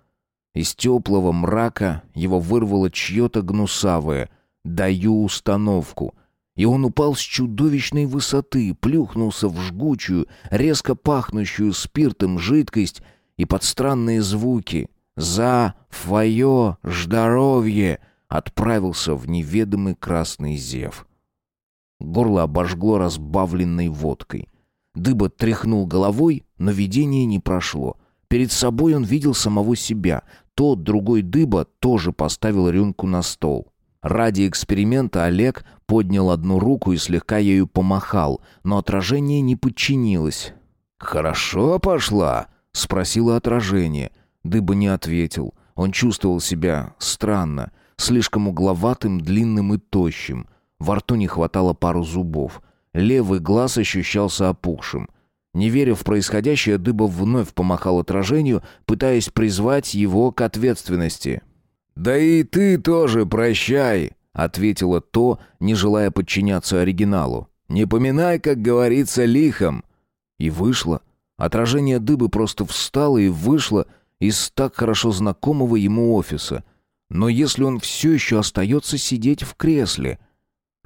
Из теплого мрака его вырвало чье-то гнусавое «даю установку», и он упал с чудовищной высоты, плюхнулся в жгучую, резко пахнущую спиртом жидкость и под странные звуки «За твое здоровье!» отправился в неведомый красный зев. Горло обожгло разбавленной водкой. Дыба тряхнул головой, но видение не прошло. Перед собой он видел самого себя, тот другой дыба тоже поставил рюмку на стол. Ради эксперимента Олег поднял одну руку и слегка ею помахал, но отражение не подчинилось. «Хорошо пошла?» — спросило отражение. Дыба не ответил. Он чувствовал себя странно, слишком угловатым, длинным и тощим. Во рту не хватало пару зубов. Левый глаз ощущался опухшим. Не веря в происходящее, Дыба вновь помахал отражению, пытаясь призвать его к ответственности. «Да и ты тоже прощай», — ответила то, не желая подчиняться оригиналу. «Не поминай, как говорится, лихом». И вышло. Отражение Дыбы просто встало и вышло из так хорошо знакомого ему офиса. Но если он все еще остается сидеть в кресле...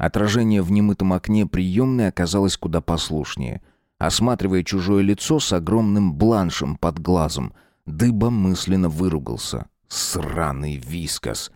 Отражение в немытом окне приемной оказалось куда послушнее — Осматривая чужое лицо с огромным бланшем под глазом, Дыба мысленно выругался. «Сраный вискас!»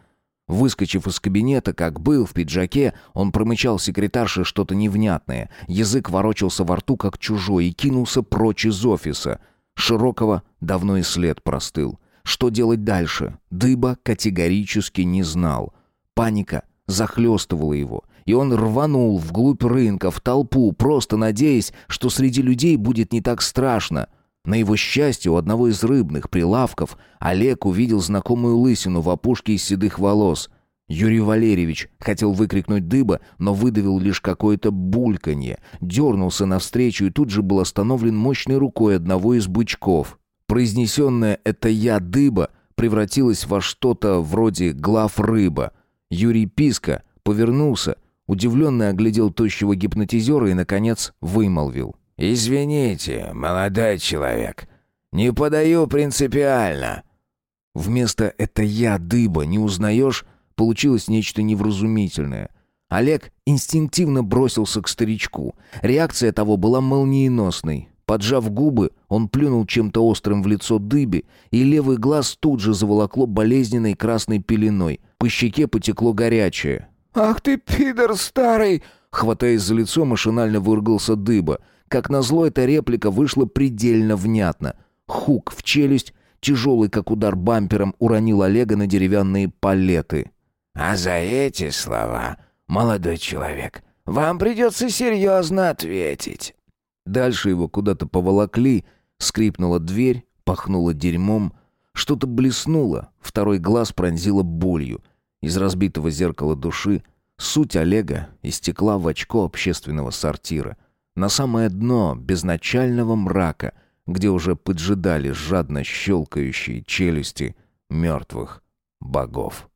Выскочив из кабинета, как был, в пиджаке, он промычал секретарше что-то невнятное. Язык ворочался во рту, как чужой, и кинулся прочь из офиса. Широкого давно и след простыл. Что делать дальше? Дыба категорически не знал. Паника захлестывала его и он рванул вглубь рынка, в толпу, просто надеясь, что среди людей будет не так страшно. На его счастье, у одного из рыбных прилавков Олег увидел знакомую лысину в опушке из седых волос. Юрий Валерьевич хотел выкрикнуть дыба, но выдавил лишь какое-то бульканье, дернулся навстречу и тут же был остановлен мощной рукой одного из бычков. Произнесенное «это я дыба» превратилось во что-то вроде глав рыба. Юрий Писка повернулся, Удивленно оглядел тощего гипнотизера и, наконец, вымолвил. «Извините, молодой человек, не подаю принципиально». Вместо «это я, дыба, не узнаешь?» получилось нечто невразумительное. Олег инстинктивно бросился к старичку. Реакция того была молниеносной. Поджав губы, он плюнул чем-то острым в лицо дыбе, и левый глаз тут же заволокло болезненной красной пеленой. По щеке потекло горячее. «Ах ты, пидор старый!» Хватаясь за лицо, машинально выругался дыба. Как назло, эта реплика вышла предельно внятно. Хук в челюсть, тяжелый, как удар бампером, уронил Олега на деревянные палеты. «А за эти слова, молодой человек, вам придется серьезно ответить». Дальше его куда-то поволокли, скрипнула дверь, пахнуло дерьмом. Что-то блеснуло, второй глаз пронзило болью — из разбитого зеркала души суть Олега истекла в очко общественного сортира, на самое дно безначального мрака, где уже поджидали жадно щелкающие челюсти мертвых богов.